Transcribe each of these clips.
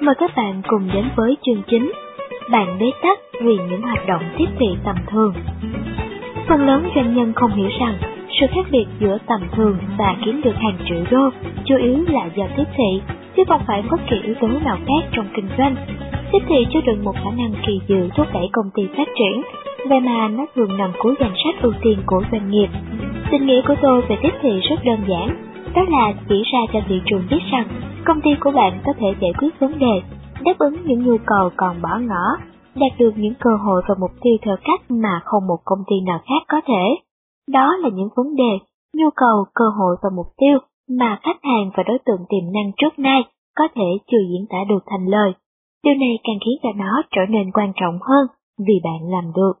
Mời các bạn cùng đến với chương chính. Bạn bế tắc vì những hoạt động tiếp thị tầm thường. Phần lớn doanh nhân không hiểu rằng sự khác biệt giữa tầm thường và kiếm được hàng triệu đô chủ yếu là do tiếp thị, chứ không phải bất kỳ yếu tố nào khác trong kinh doanh. Tiếp thị chứa đựng một khả năng kỳ diệu thúc đẩy công ty phát triển, vậy mà nó thường nằm cuối danh sách ưu tiên của doanh nghiệp. Tình nghĩa của tôi về tiếp thị rất đơn giản, đó là chỉ ra cho thị trường biết rằng công ty của bạn có thể giải quyết vấn đề, đáp ứng những nhu cầu còn bỏ ngỏ, đạt được những cơ hội và mục tiêu theo cách mà không một công ty nào khác có thể. Đó là những vấn đề, nhu cầu, cơ hội và mục tiêu mà khách hàng và đối tượng tiềm năng trước nay có thể chưa diễn tả được thành lời. Điều này càng khiến cho nó trở nên quan trọng hơn vì bạn làm được.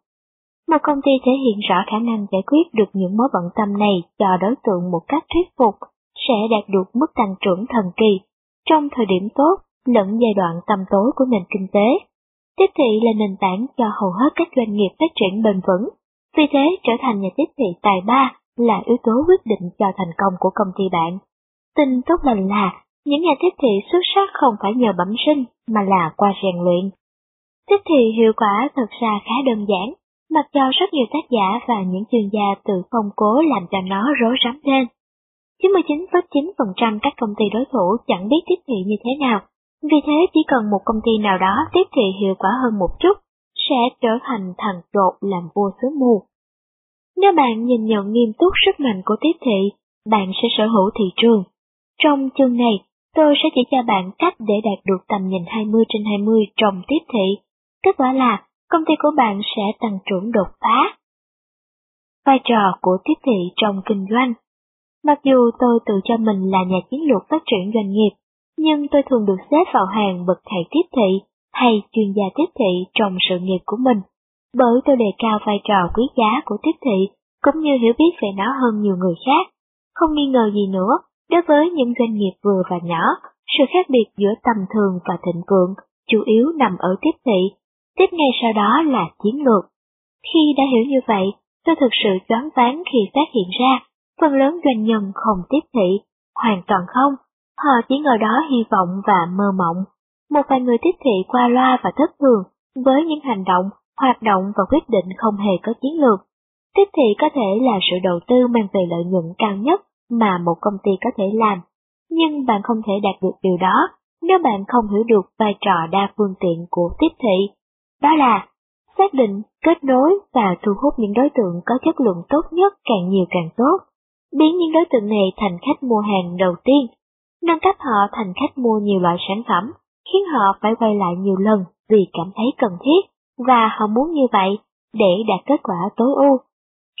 Một công ty thể hiện rõ khả năng giải quyết được những mối bận tâm này cho đối tượng một cách thuyết phục sẽ đạt được mức tăng trưởng thần kỳ trong thời điểm tốt lẫn giai đoạn tầm tối của nền kinh tế. Tiếp thị là nền tảng cho hầu hết các doanh nghiệp phát triển bền vững, vì thế trở thành nhà tiếp thị tài ba là yếu tố quyết định cho thành công của công ty bạn. Tin tốt lành là những nhà tiếp thị xuất sắc không phải nhờ bẩm sinh mà là qua rèn luyện. Tiếp thị hiệu quả thực ra khá đơn giản, mặc cho rất nhiều tác giả và những chuyên gia tự phong cố làm cho nó rối rắm lên. 99,9% các công ty đối thủ chẳng biết tiếp thị như thế nào, vì thế chỉ cần một công ty nào đó tiếp thị hiệu quả hơn một chút, sẽ trở thành thần trột làm vua xứ mù. Nếu bạn nhìn nhận nghiêm túc sức mạnh của tiếp thị, bạn sẽ sở hữu thị trường. Trong chương này, tôi sẽ chỉ cho bạn cách để đạt được tầm nhìn 20 trên 20 trong tiếp thị. Kết quả là công ty của bạn sẽ tăng trưởng đột phá. Vai trò của tiếp thị trong kinh doanh Mặc dù tôi tự cho mình là nhà chiến lược phát triển doanh nghiệp, nhưng tôi thường được xếp vào hàng bậc thầy tiếp thị hay chuyên gia tiếp thị trong sự nghiệp của mình, bởi tôi đề cao vai trò quý giá của tiếp thị cũng như hiểu biết về nó hơn nhiều người khác. Không nghi ngờ gì nữa, đối với những doanh nghiệp vừa và nhỏ, sự khác biệt giữa tầm thường và thịnh vượng chủ yếu nằm ở tiếp thị, tiếp ngay sau đó là chiến lược. Khi đã hiểu như vậy, tôi thực sự choáng váng khi phát hiện ra phần lớn doanh nhân không tiếp thị, hoàn toàn không, họ chỉ ngồi đó hy vọng và mơ mộng. Một vài người tiếp thị qua loa và thất thường, với những hành động, hoạt động và quyết định không hề có chiến lược. Tiếp thị có thể là sự đầu tư mang về lợi nhuận cao nhất mà một công ty có thể làm, nhưng bạn không thể đạt được điều đó nếu bạn không hiểu được vai trò đa phương tiện của tiếp thị. Đó là xác định, kết nối và thu hút những đối tượng có chất lượng tốt nhất càng nhiều càng tốt biến những đối tượng này thành khách mua hàng đầu tiên, nâng cấp họ thành khách mua nhiều loại sản phẩm, khiến họ phải quay lại nhiều lần vì cảm thấy cần thiết, và họ muốn như vậy để đạt kết quả tối ưu.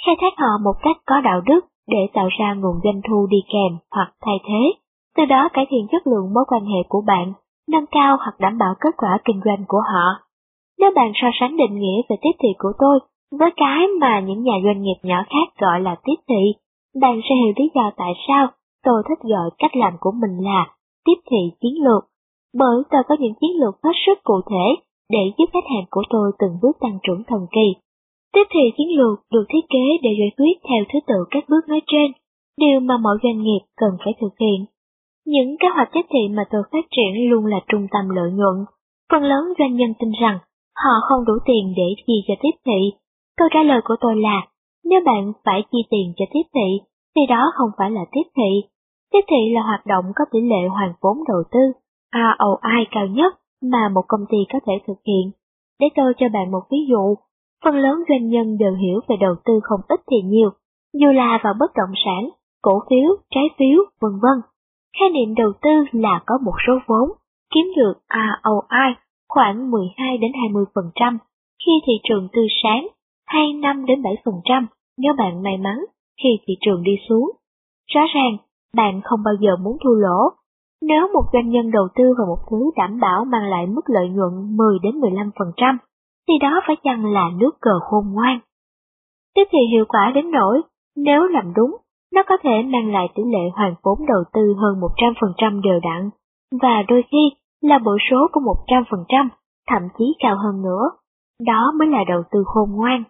Khai thác họ một cách có đạo đức để tạo ra nguồn doanh thu đi kèm hoặc thay thế, từ đó cải thiện chất lượng mối quan hệ của bạn, nâng cao hoặc đảm bảo kết quả kinh doanh của họ. Nếu bạn so sánh định nghĩa về tiếp thị của tôi với cái mà những nhà doanh nghiệp nhỏ khác gọi là tiếp thị, bạn sẽ hiểu lý do tại sao tôi thích gọi cách làm của mình là tiếp thị chiến lược, bởi tôi có những chiến lược hết sức cụ thể để giúp khách hàng của tôi từng bước tăng trưởng thần kỳ. Tiếp thị chiến lược được thiết kế để giải quyết theo thứ tự các bước nói trên, điều mà mọi doanh nghiệp cần phải thực hiện. Những kế hoạch tiếp thị mà tôi phát triển luôn là trung tâm lợi nhuận. Phần lớn doanh nhân tin rằng họ không đủ tiền để chi cho tiếp thị. Câu trả lời của tôi là nếu bạn phải chi tiền cho tiếp thị, thì đó không phải là tiếp thị. Tiếp thị là hoạt động có tỷ lệ hoàn vốn đầu tư, ROI cao nhất mà một công ty có thể thực hiện. Để tôi cho bạn một ví dụ, phần lớn doanh nhân đều hiểu về đầu tư không ít thì nhiều, dù là vào bất động sản, cổ phiếu, trái phiếu, vân vân. Khái niệm đầu tư là có một số vốn, kiếm được ROI khoảng 12 đến 20% khi thị trường tươi sáng hay 5 đến 7% nếu bạn may mắn khi thị trường đi xuống. Rõ ràng, bạn không bao giờ muốn thua lỗ. Nếu một doanh nhân đầu tư vào một thứ đảm bảo mang lại mức lợi nhuận 10 đến 15%, thì đó phải chăng là nước cờ khôn ngoan. Tiếp thì hiệu quả đến nỗi, nếu làm đúng, nó có thể mang lại tỷ lệ hoàn vốn đầu tư hơn 100% đều đặn, và đôi khi là bộ số của 100%, thậm chí cao hơn nữa. Đó mới là đầu tư khôn ngoan.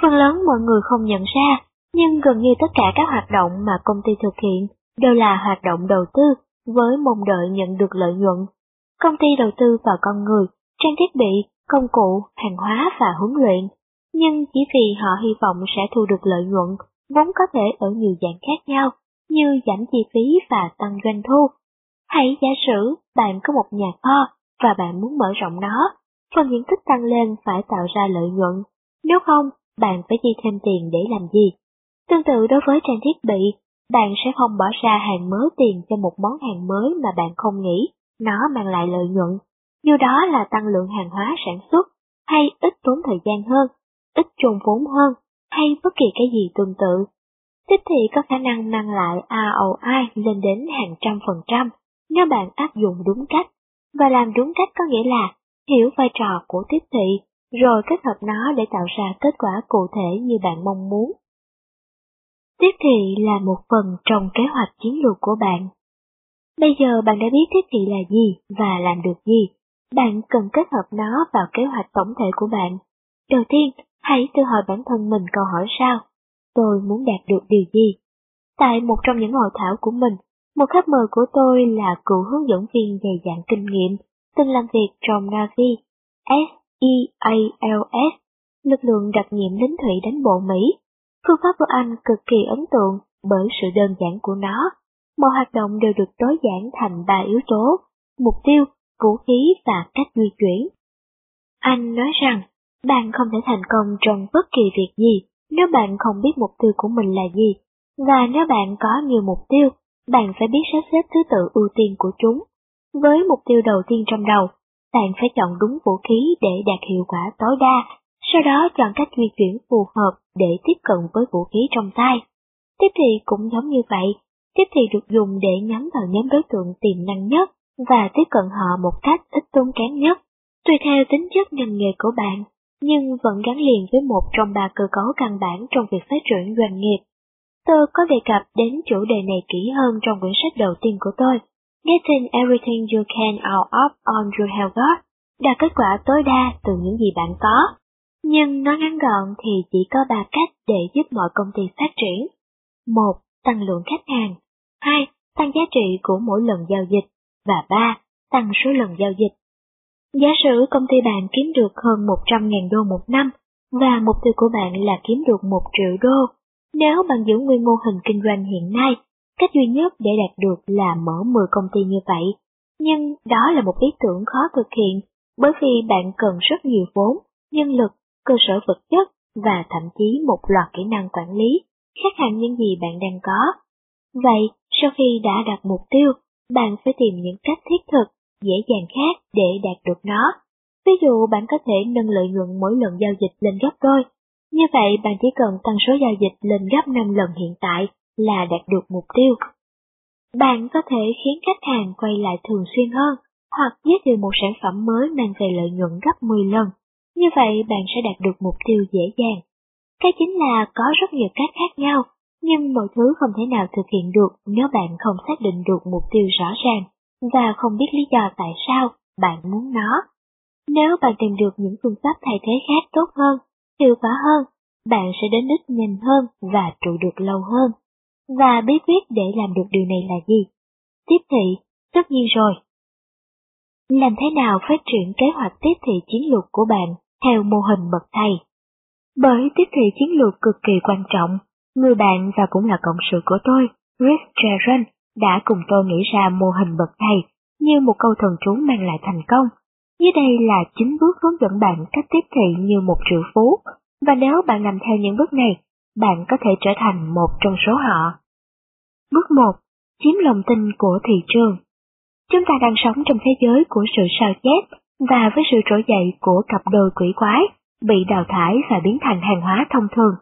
Phần lớn mọi người không nhận ra, nhưng gần như tất cả các hoạt động mà công ty thực hiện đều là hoạt động đầu tư với mong đợi nhận được lợi nhuận. Công ty đầu tư vào con người, trang thiết bị, công cụ, hàng hóa và huấn luyện. Nhưng chỉ vì họ hy vọng sẽ thu được lợi nhuận, vốn có thể ở nhiều dạng khác nhau, như giảm chi phí và tăng doanh thu. Hãy giả sử bạn có một nhà kho và bạn muốn mở rộng nó, phần diện tích tăng lên phải tạo ra lợi nhuận. Nếu không, bạn phải chi thêm tiền để làm gì? Tương tự đối với trang thiết bị, bạn sẽ không bỏ ra hàng mớ tiền cho một món hàng mới mà bạn không nghĩ nó mang lại lợi nhuận. Dù đó là tăng lượng hàng hóa sản xuất, hay ít tốn thời gian hơn, ít trùng vốn hơn, hay bất kỳ cái gì tương tự. Tiếp thị có khả năng mang lại ROI lên đến hàng trăm phần trăm nếu bạn áp dụng đúng cách. Và làm đúng cách có nghĩa là hiểu vai trò của tiếp thị, rồi kết hợp nó để tạo ra kết quả cụ thể như bạn mong muốn. Tiếp thị là một phần trong kế hoạch chiến lược của bạn. Bây giờ bạn đã biết tiếp thị là gì và làm được gì. Bạn cần kết hợp nó vào kế hoạch tổng thể của bạn. Đầu tiên, hãy tự hỏi bản thân mình câu hỏi sao? Tôi muốn đạt được điều gì? Tại một trong những hội thảo của mình, một khách mời của tôi là cựu hướng dẫn viên dày dặn kinh nghiệm, từng làm việc trong Navy, EALS, lực lượng đặc nhiệm lính thủy đánh bộ Mỹ. Phương pháp của anh cực kỳ ấn tượng bởi sự đơn giản của nó. Mọi hoạt động đều được tối giản thành ba yếu tố, mục tiêu, vũ khí và cách di chuyển. Anh nói rằng, bạn không thể thành công trong bất kỳ việc gì nếu bạn không biết mục tiêu của mình là gì, và nếu bạn có nhiều mục tiêu, bạn phải biết sắp xếp thứ tự ưu tiên của chúng. Với mục tiêu đầu tiên trong đầu, bạn phải chọn đúng vũ khí để đạt hiệu quả tối đa, sau đó chọn cách di chuyển phù hợp để tiếp cận với vũ khí trong tay. Tiếp thị cũng giống như vậy, tiếp thị được dùng để nhắm vào nhóm đối tượng tiềm năng nhất và tiếp cận họ một cách ít tốn kém nhất, tùy theo tính chất ngành nghề của bạn, nhưng vẫn gắn liền với một trong ba cơ cấu căn bản trong việc phát triển doanh nghiệp. Tôi có đề cập đến chủ đề này kỹ hơn trong quyển sách đầu tiên của tôi, Getting Everything You Can Out of On Your Health đạt kết quả tối đa từ những gì bạn có. Nhưng nói ngắn gọn thì chỉ có ba cách để giúp mọi công ty phát triển. một Tăng lượng khách hàng. 2. Tăng giá trị của mỗi lần giao dịch. Và 3. Tăng số lần giao dịch. Giả sử công ty bạn kiếm được hơn 100.000 đô một năm, và mục tiêu của bạn là kiếm được 1 triệu đô. Nếu bạn giữ nguyên mô hình kinh doanh hiện nay, cách duy nhất để đạt được là mở 10 công ty như vậy. Nhưng đó là một ý tưởng khó thực hiện, bởi vì bạn cần rất nhiều vốn, nhân lực, cơ sở vật chất và thậm chí một loạt kỹ năng quản lý, khác hẳn những gì bạn đang có. Vậy, sau khi đã đặt mục tiêu, bạn phải tìm những cách thiết thực, dễ dàng khác để đạt được nó. Ví dụ bạn có thể nâng lợi nhuận mỗi lần giao dịch lên gấp đôi. Như vậy bạn chỉ cần tăng số giao dịch lên gấp 5 lần hiện tại là đạt được mục tiêu. Bạn có thể khiến khách hàng quay lại thường xuyên hơn, hoặc giới thiệu một sản phẩm mới mang về lợi nhuận gấp 10 lần. Như vậy bạn sẽ đạt được mục tiêu dễ dàng. Cái chính là có rất nhiều cách khác nhau, nhưng mọi thứ không thể nào thực hiện được nếu bạn không xác định được mục tiêu rõ ràng và không biết lý do tại sao bạn muốn nó. Nếu bạn tìm được những phương pháp thay thế khác tốt hơn, hiệu quả hơn, bạn sẽ đến đích nhanh hơn và trụ được lâu hơn. Và bí quyết để làm được điều này là gì? Tiếp thị, tất nhiên rồi. Làm thế nào phát triển kế hoạch tiếp thị chiến lược của bạn theo mô hình bậc thầy? Bởi tiếp thị chiến lược cực kỳ quan trọng, người bạn và cũng là cộng sự của tôi, Rick Jaron, đã cùng tôi nghĩ ra mô hình bậc thầy như một câu thần chú mang lại thành công. Dưới đây là chín bước hướng dẫn bạn cách tiếp thị như một triệu phú, và nếu bạn làm theo những bước này, bạn có thể trở thành một trong số họ. Bước 1. Chiếm lòng tin của thị trường Chúng ta đang sống trong thế giới của sự sao chép và với sự trỗi dậy của cặp đôi quỷ quái, bị đào thải và biến thành hàng hóa thông thường.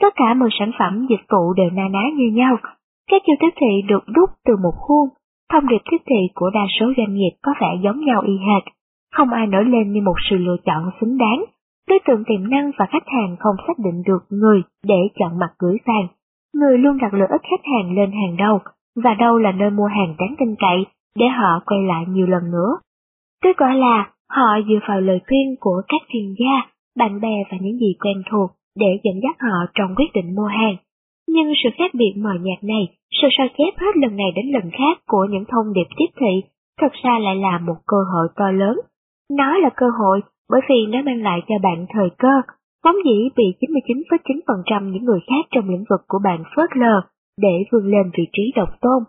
Tất cả mọi sản phẩm dịch vụ đều na ná như nhau. Các chiêu tiếp thị được đúc từ một khuôn. Thông điệp tiếp thị của đa số doanh nghiệp có vẻ giống nhau y hệt. Không ai nổi lên như một sự lựa chọn xứng đáng. Đối tượng tiềm năng và khách hàng không xác định được người để chọn mặt gửi vàng. Người luôn đặt lợi ích khách hàng lên hàng đầu, và đâu là nơi mua hàng đáng tin cậy để họ quay lại nhiều lần nữa. Kết quả là họ dựa vào lời khuyên của các chuyên gia, bạn bè và những gì quen thuộc để dẫn dắt họ trong quyết định mua hàng. Nhưng sự khác biệt mờ nhạt này, sự sao chép hết lần này đến lần khác của những thông điệp tiếp thị, thật ra lại là một cơ hội to lớn. Nó là cơ hội bởi vì nó mang lại cho bạn thời cơ, vốn dĩ bị 99,9% những người khác trong lĩnh vực của bạn phớt lờ để vươn lên vị trí độc tôn.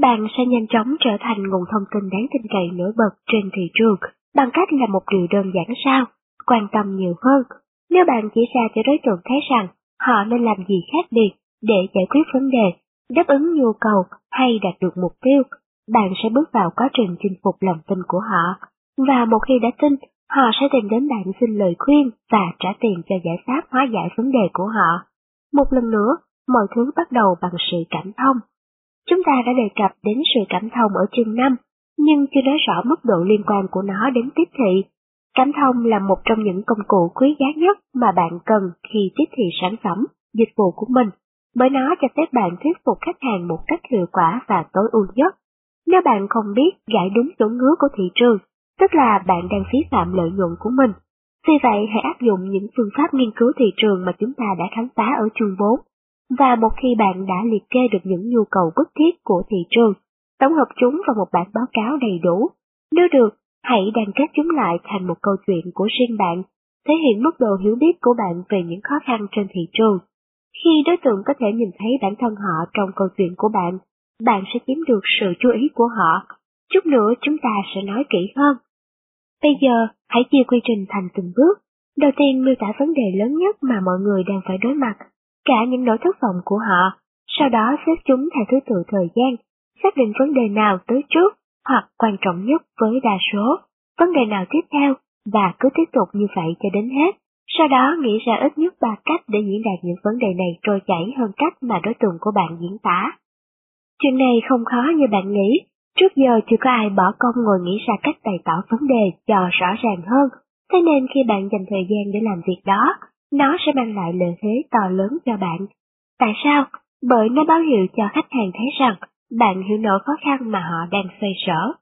Bạn sẽ nhanh chóng trở thành nguồn thông tin đáng tin cậy nổi bật trên thị trường bằng cách là một điều đơn giản sao, quan tâm nhiều hơn. Nếu bạn chỉ ra cho đối tượng thấy rằng họ nên làm gì khác biệt để giải quyết vấn đề, đáp ứng nhu cầu hay đạt được mục tiêu, bạn sẽ bước vào quá trình chinh phục lòng tin của họ. Và một khi đã tin, họ sẽ tìm đến bạn xin lời khuyên và trả tiền cho giải pháp hóa giải vấn đề của họ. Một lần nữa, mọi thứ bắt đầu bằng sự cảm thông. Chúng ta đã đề cập đến sự cảm thông ở chương 5, nhưng chưa nói rõ mức độ liên quan của nó đến tiếp thị. Cảm thông là một trong những công cụ quý giá nhất mà bạn cần khi tiếp thị sản phẩm, dịch vụ của mình, bởi nó cho phép bạn thuyết phục khách hàng một cách hiệu quả và tối ưu nhất. Nếu bạn không biết gãi đúng chỗ ngứa của thị trường, tức là bạn đang phí phạm lợi nhuận của mình. Vì vậy hãy áp dụng những phương pháp nghiên cứu thị trường mà chúng ta đã khám phá ở chương 4. Và một khi bạn đã liệt kê được những nhu cầu bức thiết của thị trường, tổng hợp chúng vào một bản báo cáo đầy đủ. Nếu được, hãy đàn kết chúng lại thành một câu chuyện của riêng bạn, thể hiện mức độ hiểu biết của bạn về những khó khăn trên thị trường. Khi đối tượng có thể nhìn thấy bản thân họ trong câu chuyện của bạn, bạn sẽ chiếm được sự chú ý của họ. Chút nữa chúng ta sẽ nói kỹ hơn. Bây giờ, hãy chia quy trình thành từng bước. Đầu tiên miêu tả vấn đề lớn nhất mà mọi người đang phải đối mặt, cả những nỗi thất vọng của họ, sau đó xếp chúng theo thứ tự thời gian, xác định vấn đề nào tới trước, hoặc quan trọng nhất với đa số, vấn đề nào tiếp theo, và cứ tiếp tục như vậy cho đến hết. Sau đó nghĩ ra ít nhất ba cách để diễn đạt những vấn đề này trôi chảy hơn cách mà đối tượng của bạn diễn tả. Chuyện này không khó như bạn nghĩ, trước giờ chưa có ai bỏ công ngồi nghĩ ra cách bày tỏ vấn đề cho rõ ràng hơn, thế nên khi bạn dành thời gian để làm việc đó, nó sẽ mang lại lợi thế to lớn cho bạn. Tại sao? Bởi nó báo hiệu cho khách hàng thấy rằng bạn hiểu nỗi khó khăn mà họ đang xoay sở.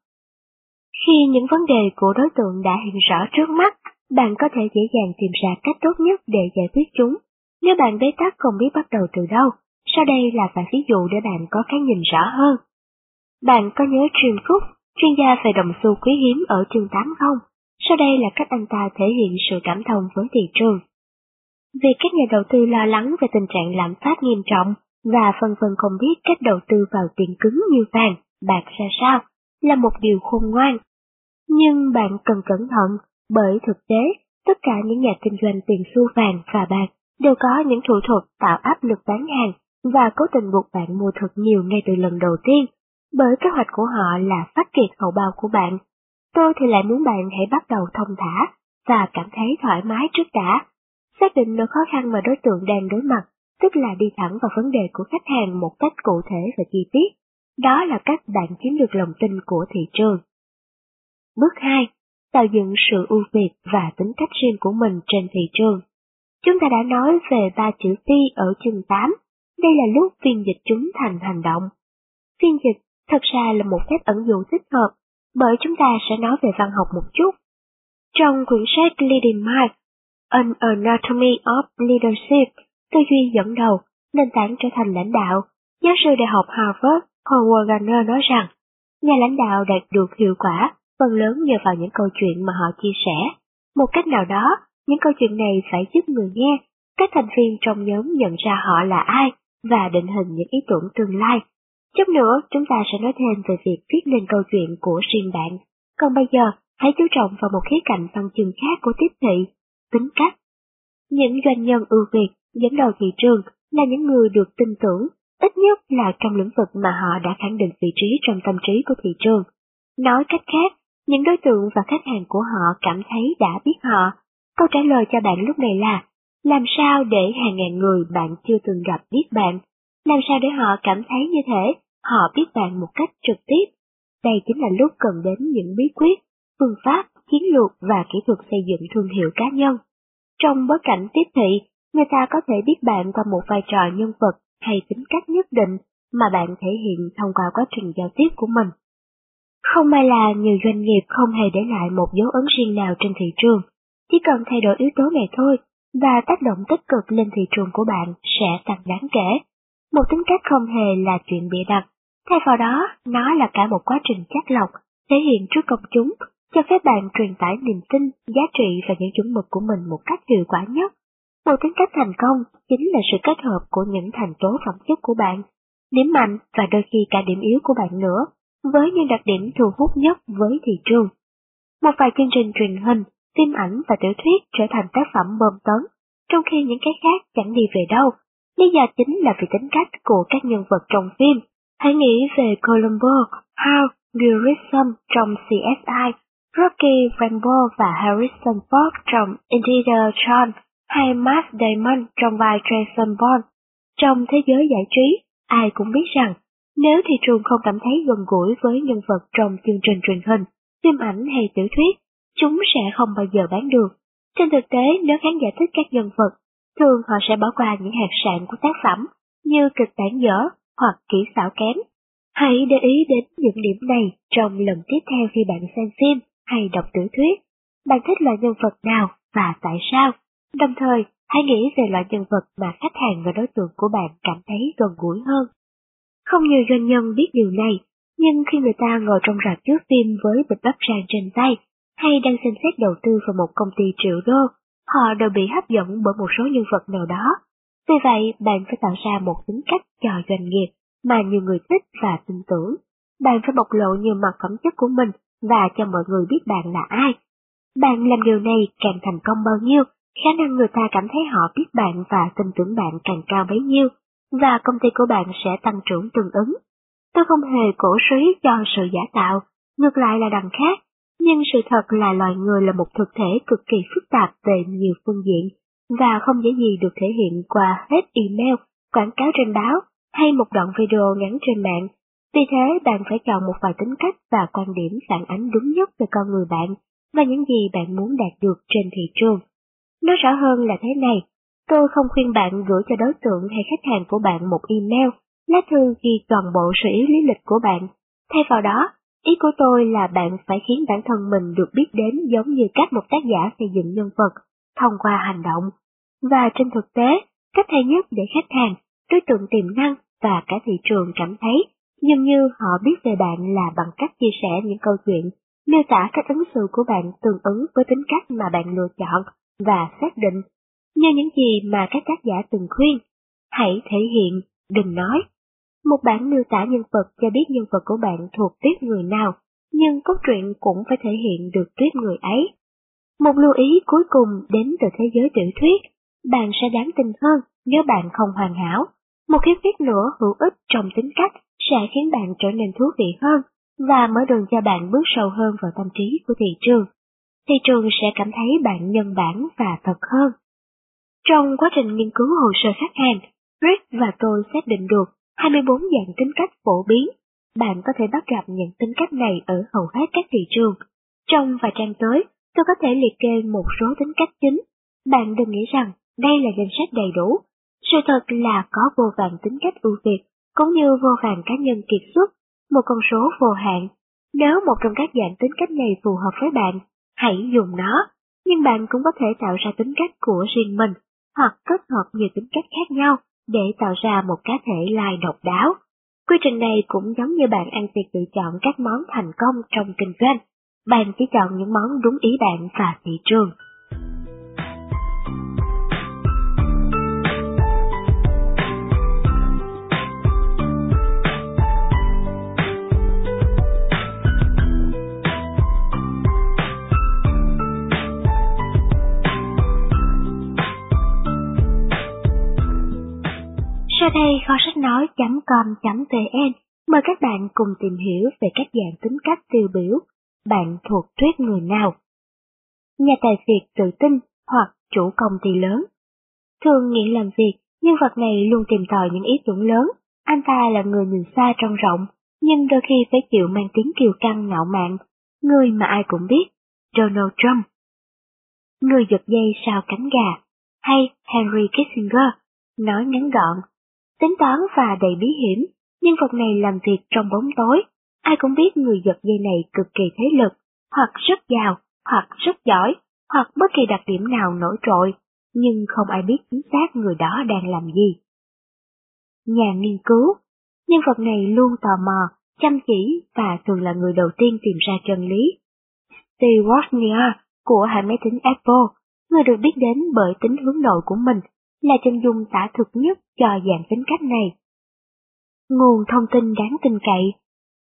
Khi những vấn đề của đối tượng đã hiện rõ trước mắt, bạn có thể dễ dàng tìm ra cách tốt nhất để giải quyết chúng. Nếu bạn bế tắc không biết bắt đầu từ đâu, sau đây là vài ví dụ để bạn có cái nhìn rõ hơn. Bạn có nhớ Jim Cook, chuyên gia về đồng xu quý hiếm ở chương 8 không? Sau đây là cách anh ta thể hiện sự cảm thông với thị trường. Việc các nhà đầu tư lo lắng về tình trạng lạm phát nghiêm trọng và phần phần không biết cách đầu tư vào tiền cứng như vàng, bạc ra sao, là một điều khôn ngoan. Nhưng bạn cần cẩn thận, bởi thực tế, tất cả những nhà kinh doanh tiền xu vàng và bạc đều có những thủ thuật tạo áp lực bán hàng và cố tình buộc bạn mua thật nhiều ngay từ lần đầu tiên, bởi kế hoạch của họ là phát kiệt hậu bao của bạn. Tôi thì lại muốn bạn hãy bắt đầu thông thả và cảm thấy thoải mái trước đã. Xác định nỗi khó khăn mà đối tượng đang đối mặt, tức là đi thẳng vào vấn đề của khách hàng một cách cụ thể và chi tiết. Đó là cách bạn chiếm được lòng tin của thị trường. Bước 2. Tạo dựng sự ưu việt và tính cách riêng của mình trên thị trường. Chúng ta đã nói về ba chữ P ở chương 8, đây là lúc phiên dịch chúng thành hành động. Phiên dịch thật ra là một phép ẩn dụ thích hợp, bởi chúng ta sẽ nói về văn học một chút. Trong quyển sách Leading Mind, An Anatomy of Leadership, tư duy dẫn đầu, nền tảng trở thành lãnh đạo, giáo sư đại học Harvard Howard Gardner nói rằng, nhà lãnh đạo đạt được hiệu quả phần lớn nhờ vào những câu chuyện mà họ chia sẻ. Một cách nào đó, những câu chuyện này phải giúp người nghe, các thành viên trong nhóm nhận ra họ là ai và định hình những ý tưởng tương lai. Chút nữa, chúng ta sẽ nói thêm về việc viết nên câu chuyện của riêng bạn. Còn bây giờ, hãy chú trọng vào một khía cạnh văn chương khác của tiếp thị, tính cách. Những doanh nhân ưu việt dẫn đầu thị trường là những người được tin tưởng, ít nhất là trong lĩnh vực mà họ đã khẳng định vị trí trong tâm trí của thị trường. Nói cách khác, những đối tượng và khách hàng của họ cảm thấy đã biết họ. Câu trả lời cho bạn lúc này là làm sao để hàng ngàn người bạn chưa từng gặp biết bạn? Làm sao để họ cảm thấy như thế, họ biết bạn một cách trực tiếp? Đây chính là lúc cần đến những bí quyết, phương pháp, chiến lược và kỹ thuật xây dựng thương hiệu cá nhân. Trong bối cảnh tiếp thị, người ta có thể biết bạn qua một vai trò nhân vật hay tính cách nhất định mà bạn thể hiện thông qua quá trình giao tiếp của mình. Không may là nhiều doanh nghiệp không hề để lại một dấu ấn riêng nào trên thị trường, chỉ cần thay đổi yếu tố này thôi và tác động tích cực lên thị trường của bạn sẽ tăng đáng kể. Một tính cách không hề là chuyện bịa đặt, thay vào đó nó là cả một quá trình chắc lọc, thể hiện trước công chúng, cho phép bạn truyền tải niềm tin, giá trị và những chuẩn mực của mình một cách hiệu quả nhất. Một tính cách thành công chính là sự kết hợp của những thành tố phẩm chất của bạn, điểm mạnh và đôi khi cả điểm yếu của bạn nữa, với những đặc điểm thu hút nhất với thị trường. Một vài chương trình truyền hình, phim ảnh và tiểu thuyết trở thành tác phẩm bơm tấn, trong khi những cái khác chẳng đi về đâu. Lý do chính là vì tính cách của các nhân vật trong phim. Hãy nghĩ về Columbo, Hal, Grissom trong CSI, Rocky Rambo và Harrison Ford trong Indiana Jones hay Matt Damon trong vai Jason Bourne. Trong thế giới giải trí, ai cũng biết rằng nếu thị trường không cảm thấy gần gũi với nhân vật trong chương trình truyền hình, phim ảnh hay tiểu thuyết, chúng sẽ không bao giờ bán được. Trên thực tế, nếu khán giả thích các nhân vật, thường họ sẽ bỏ qua những hạt sạn của tác phẩm, như kịch bản dở hoặc kỹ xảo kém. Hãy để ý đến những điểm này trong lần tiếp theo khi bạn xem phim hay đọc tiểu thuyết. Bạn thích loại nhân vật nào và tại sao? Đồng thời, hãy nghĩ về loại nhân vật mà khách hàng và đối tượng của bạn cảm thấy gần gũi hơn. Không nhiều doanh nhân biết điều này, nhưng khi người ta ngồi trong rạp trước phim với bịch bắp rang trên tay, hay đang xem xét đầu tư vào một công ty triệu đô, họ đều bị hấp dẫn bởi một số nhân vật nào đó. Vì vậy, bạn phải tạo ra một tính cách cho doanh nghiệp mà nhiều người thích và tin tưởng. Bạn phải bộc lộ nhiều mặt phẩm chất của mình và cho mọi người biết bạn là ai. Bạn làm điều này càng thành công bao nhiêu, khả năng người ta cảm thấy họ biết bạn và tin tưởng bạn càng cao bấy nhiêu, và công ty của bạn sẽ tăng trưởng tương ứng. Tôi không hề cổ suý cho sự giả tạo, ngược lại là đằng khác, nhưng sự thật là loài người là một thực thể cực kỳ phức tạp về nhiều phương diện, và không dễ gì được thể hiện qua hết email, quảng cáo trên báo hay một đoạn video ngắn trên mạng. Vì thế bạn phải chọn một vài tính cách và quan điểm phản ánh đúng nhất về con người bạn và những gì bạn muốn đạt được trên thị trường. Nói rõ hơn là thế này, tôi không khuyên bạn gửi cho đối tượng hay khách hàng của bạn một email, lá thư ghi toàn bộ sự yếu lý lịch của bạn. Thay vào đó, ý của tôi là bạn phải khiến bản thân mình được biết đến giống như cách một tác giả xây dựng nhân vật, thông qua hành động. Và trên thực tế, cách hay nhất để khách hàng, đối tượng tiềm năng và cả thị trường cảm thấy dường như họ biết về bạn là bằng cách chia sẻ những câu chuyện, miêu tả cách ứng xử của bạn tương ứng với tính cách mà bạn lựa chọn và xác định, như những gì mà các tác giả từng khuyên. Hãy thể hiện, đừng nói. Một bản miêu tả nhân vật cho biết nhân vật của bạn thuộc tuyết người nào, nhưng cốt truyện cũng phải thể hiện được tuyết người ấy. Một lưu ý cuối cùng đến từ thế giới tiểu thuyết, bạn sẽ đáng tin hơn nếu bạn không hoàn hảo. Một khiếu khuyết nữa hữu ích trong tính cách sẽ khiến bạn trở nên thú vị hơn và mở đường cho bạn bước sâu hơn vào tâm trí của thị trường thị trường sẽ cảm thấy bạn nhân bản và thật hơn. Trong quá trình nghiên cứu hồ sơ khách hàng, Rick và tôi xác định được 24 dạng tính cách phổ biến. Bạn có thể bắt gặp những tính cách này ở hầu hết các thị trường. Trong vài trang tới, tôi có thể liệt kê một số tính cách chính. Bạn đừng nghĩ rằng đây là danh sách đầy đủ. Sự thật là có vô vàng tính cách ưu việt, cũng như vô vàng cá nhân kiệt xuất, một con số vô hạn. Nếu một trong các dạng tính cách này phù hợp với bạn, hãy dùng nó, nhưng bạn cũng có thể tạo ra tính cách của riêng mình, hoặc kết hợp nhiều tính cách khác nhau để tạo ra một cá thể lai độc đáo. Quy trình này cũng giống như bạn ăn tiệc tự chọn các món thành công trong kinh doanh. Bạn chỉ chọn những món đúng ý bạn và thị trường. Tới đây kho sách nói.com.vn mời các bạn cùng tìm hiểu về các dạng tính cách tiêu biểu, bạn thuộc thuyết người nào. Nhà tài phiệt tự tin hoặc chủ công ty lớn. Thường nghiện làm việc, nhân vật này luôn tìm tòi những ý tưởng lớn, anh ta là người nhìn xa trong rộng, nhưng đôi khi phải chịu mang tiếng kiều căng ngạo mạn, người mà ai cũng biết, Donald Trump. Người giật dây sao cánh gà, hay Henry Kissinger, nói ngắn gọn, tính toán và đầy bí hiểm, nhân vật này làm việc trong bóng tối. Ai cũng biết người giật dây này cực kỳ thế lực, hoặc rất giàu, hoặc rất giỏi, hoặc bất kỳ đặc điểm nào nổi trội, nhưng không ai biết chính xác người đó đang làm gì. Nhà nghiên cứu Nhân vật này luôn tò mò, chăm chỉ và thường là người đầu tiên tìm ra chân lý. Steve Wozniak của hãng máy tính Apple, người được biết đến bởi tính hướng nội của mình, là chân dung tả thực nhất cho dạng tính cách này. Nguồn thông tin đáng tin cậy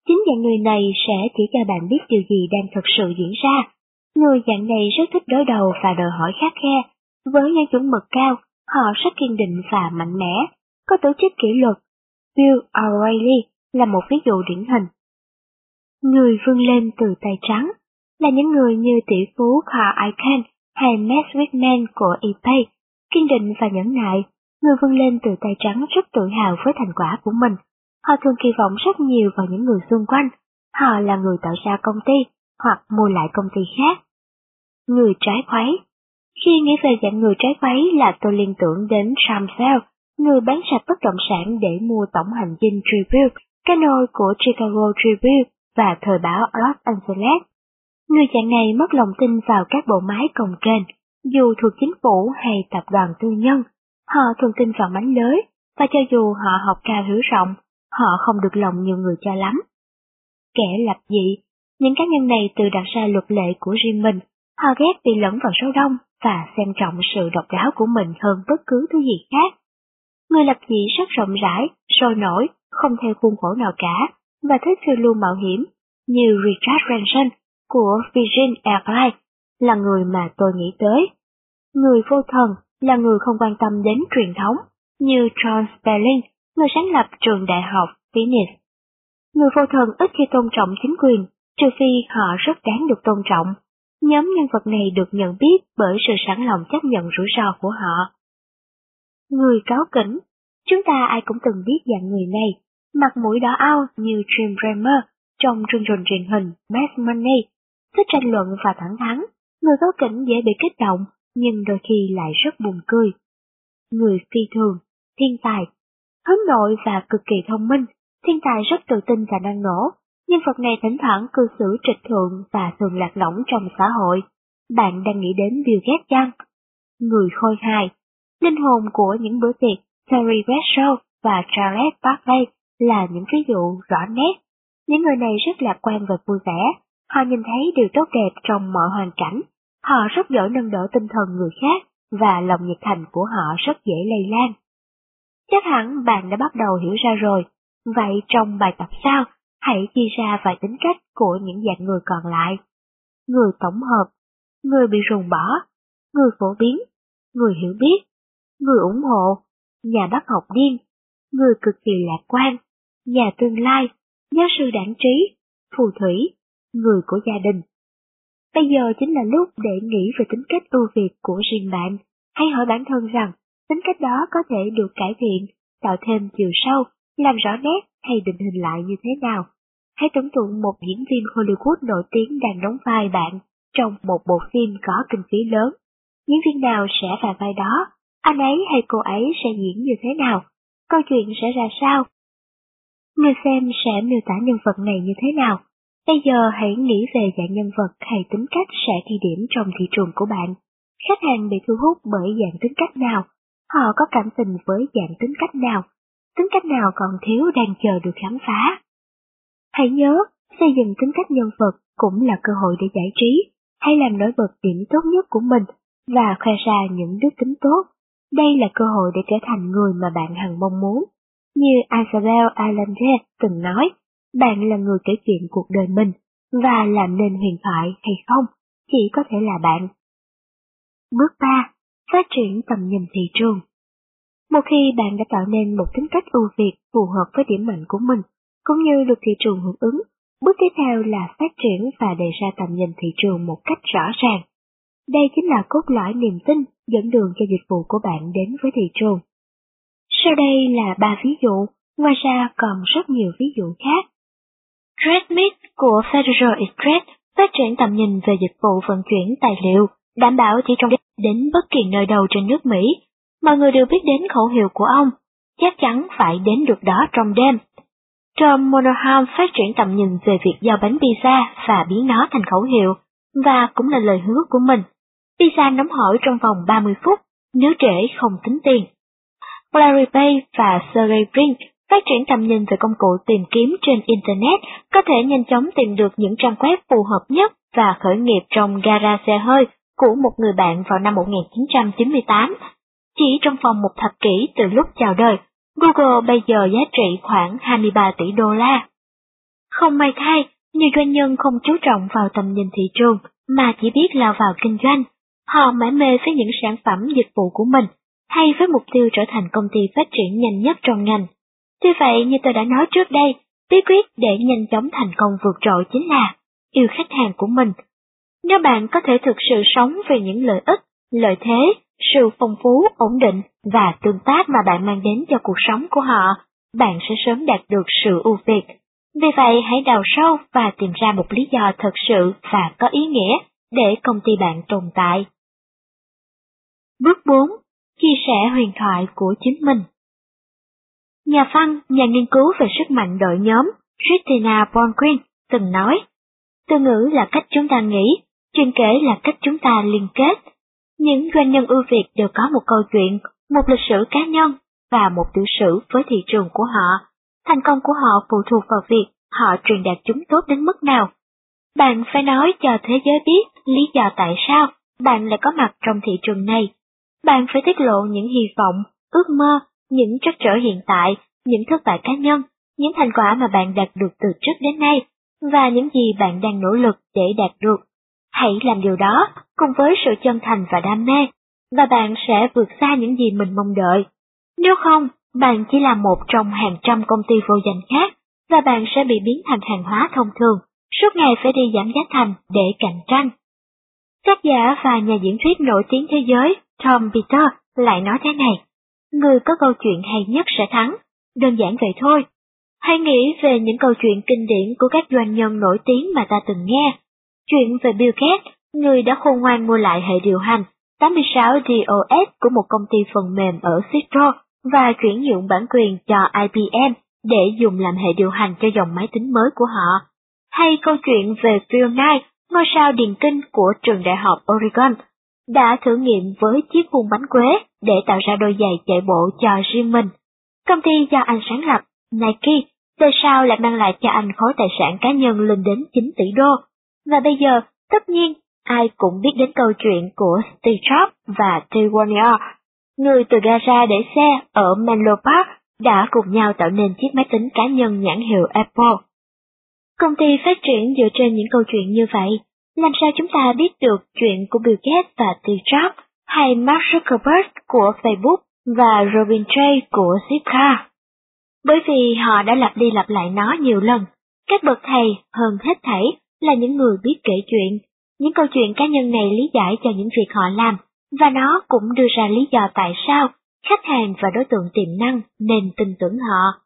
Chính dạng người này sẽ chỉ cho bạn biết điều gì đang thực sự diễn ra. Người dạng này rất thích đối đầu và đòi hỏi khắc khe. Với những chuẩn mực cao, họ rất kiên định và mạnh mẽ, có tổ chức kỷ luật. Bill O'Reilly là một ví dụ điển hình. Người vươn lên từ tay trắng là những người như tỷ phú Carl Icahn hay Matt Whitman của eBay, kiên định và nhẫn nại, người vươn lên từ tay trắng rất tự hào với thành quả của mình. Họ thường kỳ vọng rất nhiều vào những người xung quanh, họ là người tạo ra công ty hoặc mua lại công ty khác. Người trái khuấy Khi nghĩ về dạng người trái khuấy là tôi liên tưởng đến Sam người bán sạch bất động sản để mua tổng hành dinh Tribune, cái nôi của Chicago Tribune và thời báo Los Angeles. Người dạng này mất lòng tin vào các bộ máy công kênh, dù thuộc chính phủ hay tập đoàn tư nhân. Họ thường tin vào mánh lưới, và cho dù họ học cao hiểu rộng, họ không được lòng nhiều người cho lắm. Kẻ lập dị, những cá nhân này tự đặt ra luật lệ của riêng mình, họ ghét bị lẫn vào số đông và xem trọng sự độc đáo của mình hơn bất cứ thứ gì khác. Người lập dị rất rộng rãi, sôi nổi, không theo khuôn khổ nào cả, và thích phiêu lưu mạo hiểm, như Richard Branson của Virgin Airlines là người mà tôi nghĩ tới. Người vô thần là người không quan tâm đến truyền thống, như John Spelling, người sáng lập trường đại học Phoenix. Người vô thần ít khi tôn trọng chính quyền, trừ phi họ rất đáng được tôn trọng. Nhóm nhân vật này được nhận biết bởi sự sẵn lòng chấp nhận rủi ro của họ. Người cáo kỉnh Chúng ta ai cũng từng biết dạng người này, mặt mũi đỏ ao như Jim Bremer trong chương trình truyền hình Mad Money, thích tranh luận và thẳng thắn, người có kỉnh dễ bị kích động, nhưng đôi khi lại rất buồn cười. Người phi thường, thiên tài, hướng nội và cực kỳ thông minh, thiên tài rất tự tin và năng nổ, nhân vật này thỉnh thoảng cư xử trịch thượng và thường lạc lõng trong xã hội. Bạn đang nghĩ đến Bill Gates chăng? Người khôi hài, linh hồn của những bữa tiệc Terry Bradshaw và Charles Barkley là những ví dụ rõ nét. Những người này rất lạc quan và vui vẻ, họ nhìn thấy điều tốt đẹp trong mọi hoàn cảnh, họ rất giỏi nâng đỡ tinh thần người khác và lòng nhiệt thành của họ rất dễ lây lan. Chắc hẳn bạn đã bắt đầu hiểu ra rồi, vậy trong bài tập sau, hãy chia ra vài tính cách của những dạng người còn lại. Người tổng hợp, người bị ruồng bỏ, người phổ biến, người hiểu biết, người ủng hộ, nhà bác học điên, người cực kỳ lạc quan, nhà tương lai, giáo sư đảng trí, phù thủy, người của gia đình. Bây giờ chính là lúc để nghĩ về tính cách ưu việt của riêng bạn. Hãy hỏi bản thân rằng, tính cách đó có thể được cải thiện, tạo thêm chiều sâu, làm rõ nét hay định hình lại như thế nào. Hãy tưởng tượng một diễn viên Hollywood nổi tiếng đang đóng vai bạn trong một bộ phim có kinh phí lớn. Diễn viên nào sẽ vào vai đó anh ấy hay cô ấy sẽ diễn như thế nào, câu chuyện sẽ ra sao. Người xem sẽ miêu tả nhân vật này như thế nào. Bây giờ hãy nghĩ về dạng nhân vật hay tính cách sẽ ghi điểm trong thị trường của bạn. Khách hàng bị thu hút bởi dạng tính cách nào? Họ có cảm tình với dạng tính cách nào? Tính cách nào còn thiếu đang chờ được khám phá? Hãy nhớ, xây dựng tính cách nhân vật cũng là cơ hội để giải trí, hay làm nổi bật điểm tốt nhất của mình và khoe ra những đức tính tốt đây là cơ hội để trở thành người mà bạn hằng mong muốn. Như Isabel Allende từng nói, bạn là người kể chuyện cuộc đời mình, và làm nên huyền thoại hay không, chỉ có thể là bạn. Bước 3. Phát triển tầm nhìn thị trường Một khi bạn đã tạo nên một tính cách ưu việt phù hợp với điểm mạnh của mình, cũng như được thị trường hưởng ứng, bước tiếp theo là phát triển và đề ra tầm nhìn thị trường một cách rõ ràng. Đây chính là cốt lõi niềm tin dẫn đường cho dịch vụ của bạn đến với thị trường. Sau đây là ba ví dụ, ngoài ra còn rất nhiều ví dụ khác. Redmit của Federal Express phát triển tầm nhìn về dịch vụ vận chuyển tài liệu, đảm bảo chỉ trong đến bất kỳ nơi đâu trên nước Mỹ. Mọi người đều biết đến khẩu hiệu của ông, chắc chắn phải đến được đó trong đêm. Tom Monahan phát triển tầm nhìn về việc giao bánh pizza và biến nó thành khẩu hiệu, và cũng là lời hứa của mình. Pizza nóng hổi trong vòng 30 phút, nếu trễ không tính tiền. Larry Page và Sergey Brin phát triển tầm nhìn về công cụ tìm kiếm trên Internet có thể nhanh chóng tìm được những trang web phù hợp nhất và khởi nghiệp trong gara xe hơi của một người bạn vào năm 1998. Chỉ trong vòng một thập kỷ từ lúc chào đời, Google bây giờ giá trị khoảng 23 tỷ đô la. Không may thay, nhiều doanh nhân không chú trọng vào tầm nhìn thị trường mà chỉ biết lao vào kinh doanh. Họ mãi mê với những sản phẩm dịch vụ của mình, hay với mục tiêu trở thành công ty phát triển nhanh nhất trong ngành. Tuy vậy, như tôi đã nói trước đây, bí quyết để nhanh chóng thành công vượt trội chính là yêu khách hàng của mình. Nếu bạn có thể thực sự sống vì những lợi ích, lợi thế, sự phong phú, ổn định và tương tác mà bạn mang đến cho cuộc sống của họ, bạn sẽ sớm đạt được sự ưu việt. Vì vậy hãy đào sâu và tìm ra một lý do thật sự và có ý nghĩa để công ty bạn tồn tại. Bước 4. Chia sẻ huyền thoại của chính mình Nhà văn, nhà nghiên cứu về sức mạnh đội nhóm Christina Bonquin từng nói, từ ngữ là cách chúng ta nghĩ, chuyên kể là cách chúng ta liên kết. Những doanh nhân ưu việt đều có một câu chuyện, một lịch sử cá nhân và một tiểu sử với thị trường của họ. Thành công của họ phụ thuộc vào việc họ truyền đạt chúng tốt đến mức nào. Bạn phải nói cho thế giới biết lý do tại sao bạn lại có mặt trong thị trường này. Bạn phải tiết lộ những hy vọng, ước mơ, những trắc trở hiện tại, những thất bại cá nhân, những thành quả mà bạn đạt được từ trước đến nay, và những gì bạn đang nỗ lực để đạt được. Hãy làm điều đó cùng với sự chân thành và đam mê, và bạn sẽ vượt xa những gì mình mong đợi. Nếu không, bạn chỉ là một trong hàng trăm công ty vô danh khác, và bạn sẽ bị biến thành hàng hóa thông thường, suốt ngày phải đi giảm giá thành để cạnh tranh. Tác giả và nhà diễn thuyết nổi tiếng thế giới Tom Peter lại nói thế này, người có câu chuyện hay nhất sẽ thắng, đơn giản vậy thôi. Hãy nghĩ về những câu chuyện kinh điển của các doanh nhân nổi tiếng mà ta từng nghe. Chuyện về Bill Gates, người đã khôn ngoan mua lại hệ điều hành 86 DOS của một công ty phần mềm ở Seattle và chuyển nhượng bản quyền cho IBM để dùng làm hệ điều hành cho dòng máy tính mới của họ. Hay câu chuyện về Phil Knight, ngôi sao điền kinh của trường đại học Oregon, đã thử nghiệm với chiếc khuôn bánh quế để tạo ra đôi giày chạy bộ cho riêng mình. Công ty do anh sáng lập, Nike, về sau lại mang lại cho anh khối tài sản cá nhân lên đến 9 tỷ đô. Và bây giờ, tất nhiên, ai cũng biết đến câu chuyện của Steve Jobs và Steve Wozniak, người từ gara để xe ở Menlo Park đã cùng nhau tạo nên chiếc máy tính cá nhân nhãn hiệu Apple. Công ty phát triển dựa trên những câu chuyện như vậy, làm sao chúng ta biết được chuyện của Bill Gates và Steve Jobs hay Mark Zuckerberg của Facebook và Robin Trey của Zipcar? Bởi vì họ đã lặp đi lặp lại nó nhiều lần. Các bậc thầy hơn hết thảy là những người biết kể chuyện. Những câu chuyện cá nhân này lý giải cho những việc họ làm, và nó cũng đưa ra lý do tại sao khách hàng và đối tượng tiềm năng nên tin tưởng họ.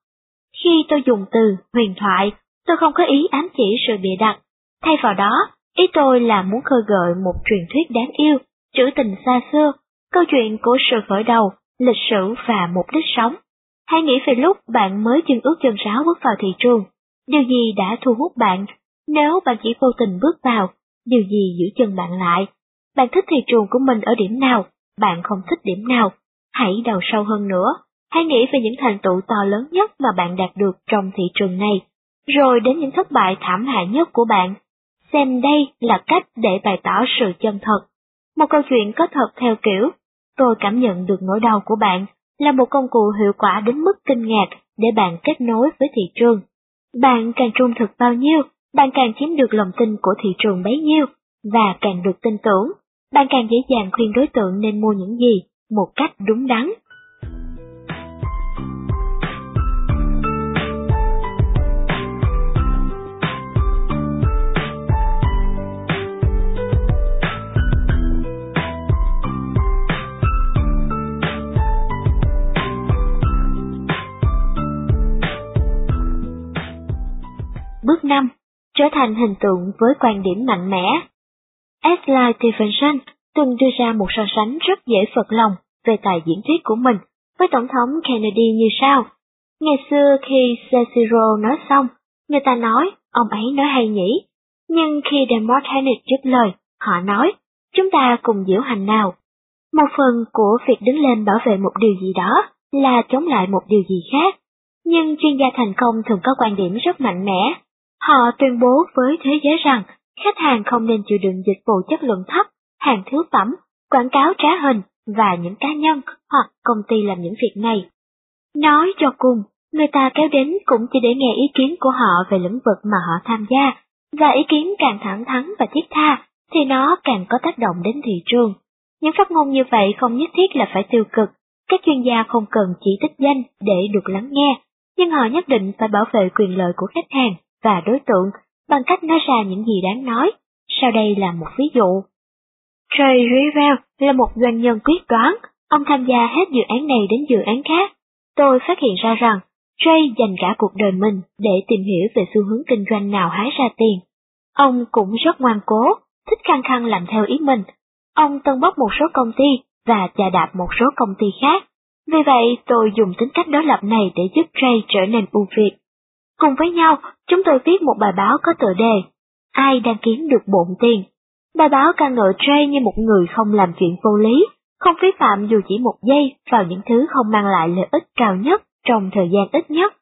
Khi tôi dùng từ huyền thoại, tôi không có ý ám chỉ sự bịa đặt. Thay vào đó, ý tôi là muốn khơi gợi một truyền thuyết đáng yêu, trữ tình xa xưa, câu chuyện của sự khởi đầu, lịch sử và mục đích sống. Hãy nghĩ về lúc bạn mới chân ướt chân ráo bước vào thị trường. Điều gì đã thu hút bạn? Nếu bạn chỉ vô tình bước vào, điều gì giữ chân bạn lại? Bạn thích thị trường của mình ở điểm nào? Bạn không thích điểm nào? Hãy đào sâu hơn nữa. Hãy nghĩ về những thành tựu to lớn nhất mà bạn đạt được trong thị trường này, rồi đến những thất bại thảm hại nhất của bạn. Xem đây là cách để bày tỏ sự chân thật. Một câu chuyện có thật theo kiểu, tôi cảm nhận được nỗi đau của bạn, là một công cụ hiệu quả đến mức kinh ngạc để bạn kết nối với thị trường. Bạn càng trung thực bao nhiêu, bạn càng chiếm được lòng tin của thị trường bấy nhiêu, và càng được tin tưởng, bạn càng dễ dàng khuyên đối tượng nên mua những gì một cách đúng đắn. Bước 5. Trở thành hình tượng với quan điểm mạnh mẽ. Ashley Stevenson từng đưa ra một so sánh rất dễ phật lòng về tài diễn thuyết của mình với Tổng thống Kennedy như sau. Ngày xưa khi Cicero nói xong, người ta nói ông ấy nói hay nhỉ, nhưng khi Demosthenes dứt lời, họ nói, chúng ta cùng diễu hành nào. Một phần của việc đứng lên bảo vệ một điều gì đó là chống lại một điều gì khác. Nhưng chuyên gia thành công thường có quan điểm rất mạnh mẽ. Họ tuyên bố với thế giới rằng khách hàng không nên chịu đựng dịch vụ chất lượng thấp, hàng thiếu phẩm, quảng cáo trá hình và những cá nhân hoặc công ty làm những việc này. Nói cho cùng, người ta kéo đến cũng chỉ để nghe ý kiến của họ về lĩnh vực mà họ tham gia, và ý kiến càng thẳng thắn và thiết tha, thì nó càng có tác động đến thị trường. Những phát ngôn như vậy không nhất thiết là phải tiêu cực, các chuyên gia không cần chỉ tích danh để được lắng nghe, nhưng họ nhất định phải bảo vệ quyền lợi của khách hàng và đối tượng bằng cách nói ra những gì đáng nói. Sau đây là một ví dụ. Trey Rivell là một doanh nhân quyết đoán, ông tham gia hết dự án này đến dự án khác. Tôi phát hiện ra rằng Trey dành cả cuộc đời mình để tìm hiểu về xu hướng kinh doanh nào hái ra tiền. Ông cũng rất ngoan cố, thích khăng khăng làm theo ý mình. Ông tân bốc một số công ty và chà đạp một số công ty khác. Vì vậy, tôi dùng tính cách đối lập này để giúp Trey trở nên ưu việt. Cùng với nhau, chúng tôi viết một bài báo có tựa đề Ai đang kiếm được bộn tiền? Bài báo ca ngợi Trey như một người không làm chuyện vô lý, không phí phạm dù chỉ một giây vào những thứ không mang lại lợi ích cao nhất trong thời gian ít nhất.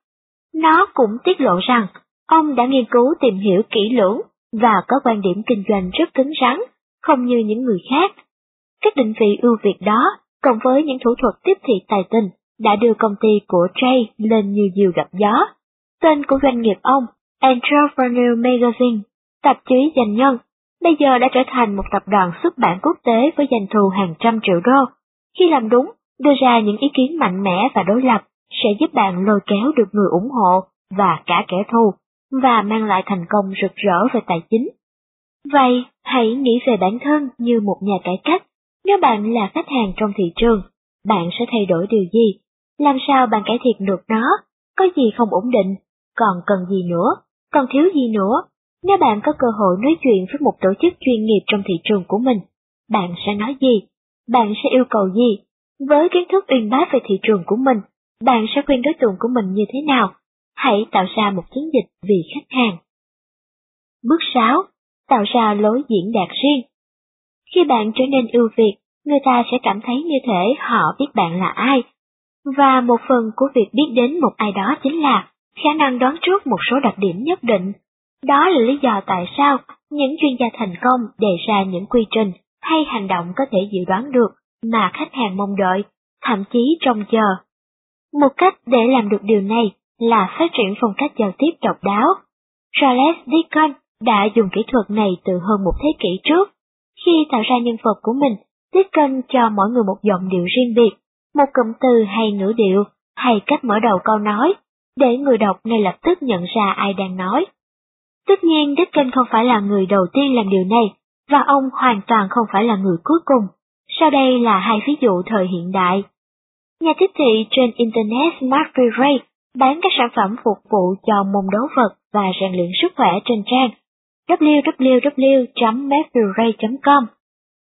Nó cũng tiết lộ rằng ông đã nghiên cứu tìm hiểu kỹ lưỡng và có quan điểm kinh doanh rất cứng rắn, không như những người khác. Các định vị ưu việt đó, cộng với những thủ thuật tiếp thị tài tình, đã đưa công ty của Trey lên như diều gặp gió. Tên của doanh nghiệp ông, Entrepreneur Magazine, tạp chí dành nhân, bây giờ đã trở thành một tập đoàn xuất bản quốc tế với doanh thu hàng trăm triệu đô. Khi làm đúng, đưa ra những ý kiến mạnh mẽ và đối lập sẽ giúp bạn lôi kéo được người ủng hộ và cả kẻ thù, và mang lại thành công rực rỡ về tài chính. Vậy, hãy nghĩ về bản thân như một nhà cải cách. Nếu bạn là khách hàng trong thị trường, bạn sẽ thay đổi điều gì? Làm sao bạn cải thiện được nó? Có gì không ổn định? Còn cần gì nữa? Còn thiếu gì nữa? Nếu bạn có cơ hội nói chuyện với một tổ chức chuyên nghiệp trong thị trường của mình, bạn sẽ nói gì? Bạn sẽ yêu cầu gì? Với kiến thức uyên bác về thị trường của mình, bạn sẽ khuyên đối tượng của mình như thế nào? Hãy tạo ra một chiến dịch vì khách hàng. Bước 6. Tạo ra lối diễn đạt riêng. Khi bạn trở nên ưu việt, người ta sẽ cảm thấy như thể họ biết bạn là ai. Và một phần của việc biết đến một ai đó chính là khả năng đoán trước một số đặc điểm nhất định. Đó là lý do tại sao những chuyên gia thành công đề ra những quy trình hay hành động có thể dự đoán được mà khách hàng mong đợi, thậm chí trông chờ. Một cách để làm được điều này là phát triển phong cách giao tiếp độc đáo. Charles Dickens đã dùng kỹ thuật này từ hơn một thế kỷ trước. Khi tạo ra nhân vật của mình, Dickens cho mỗi người một giọng điệu riêng biệt, một cụm từ hay ngữ điệu, hay cách mở đầu câu nói, để người đọc ngay lập tức nhận ra ai đang nói. Tất nhiên Dickens không phải là người đầu tiên làm điều này, và ông hoàn toàn không phải là người cuối cùng. Sau đây là hai ví dụ thời hiện đại. Nhà tiếp thị trên Internet Mark Ray bán các sản phẩm phục vụ cho môn đấu vật và rèn luyện sức khỏe trên trang www.matthewray.com.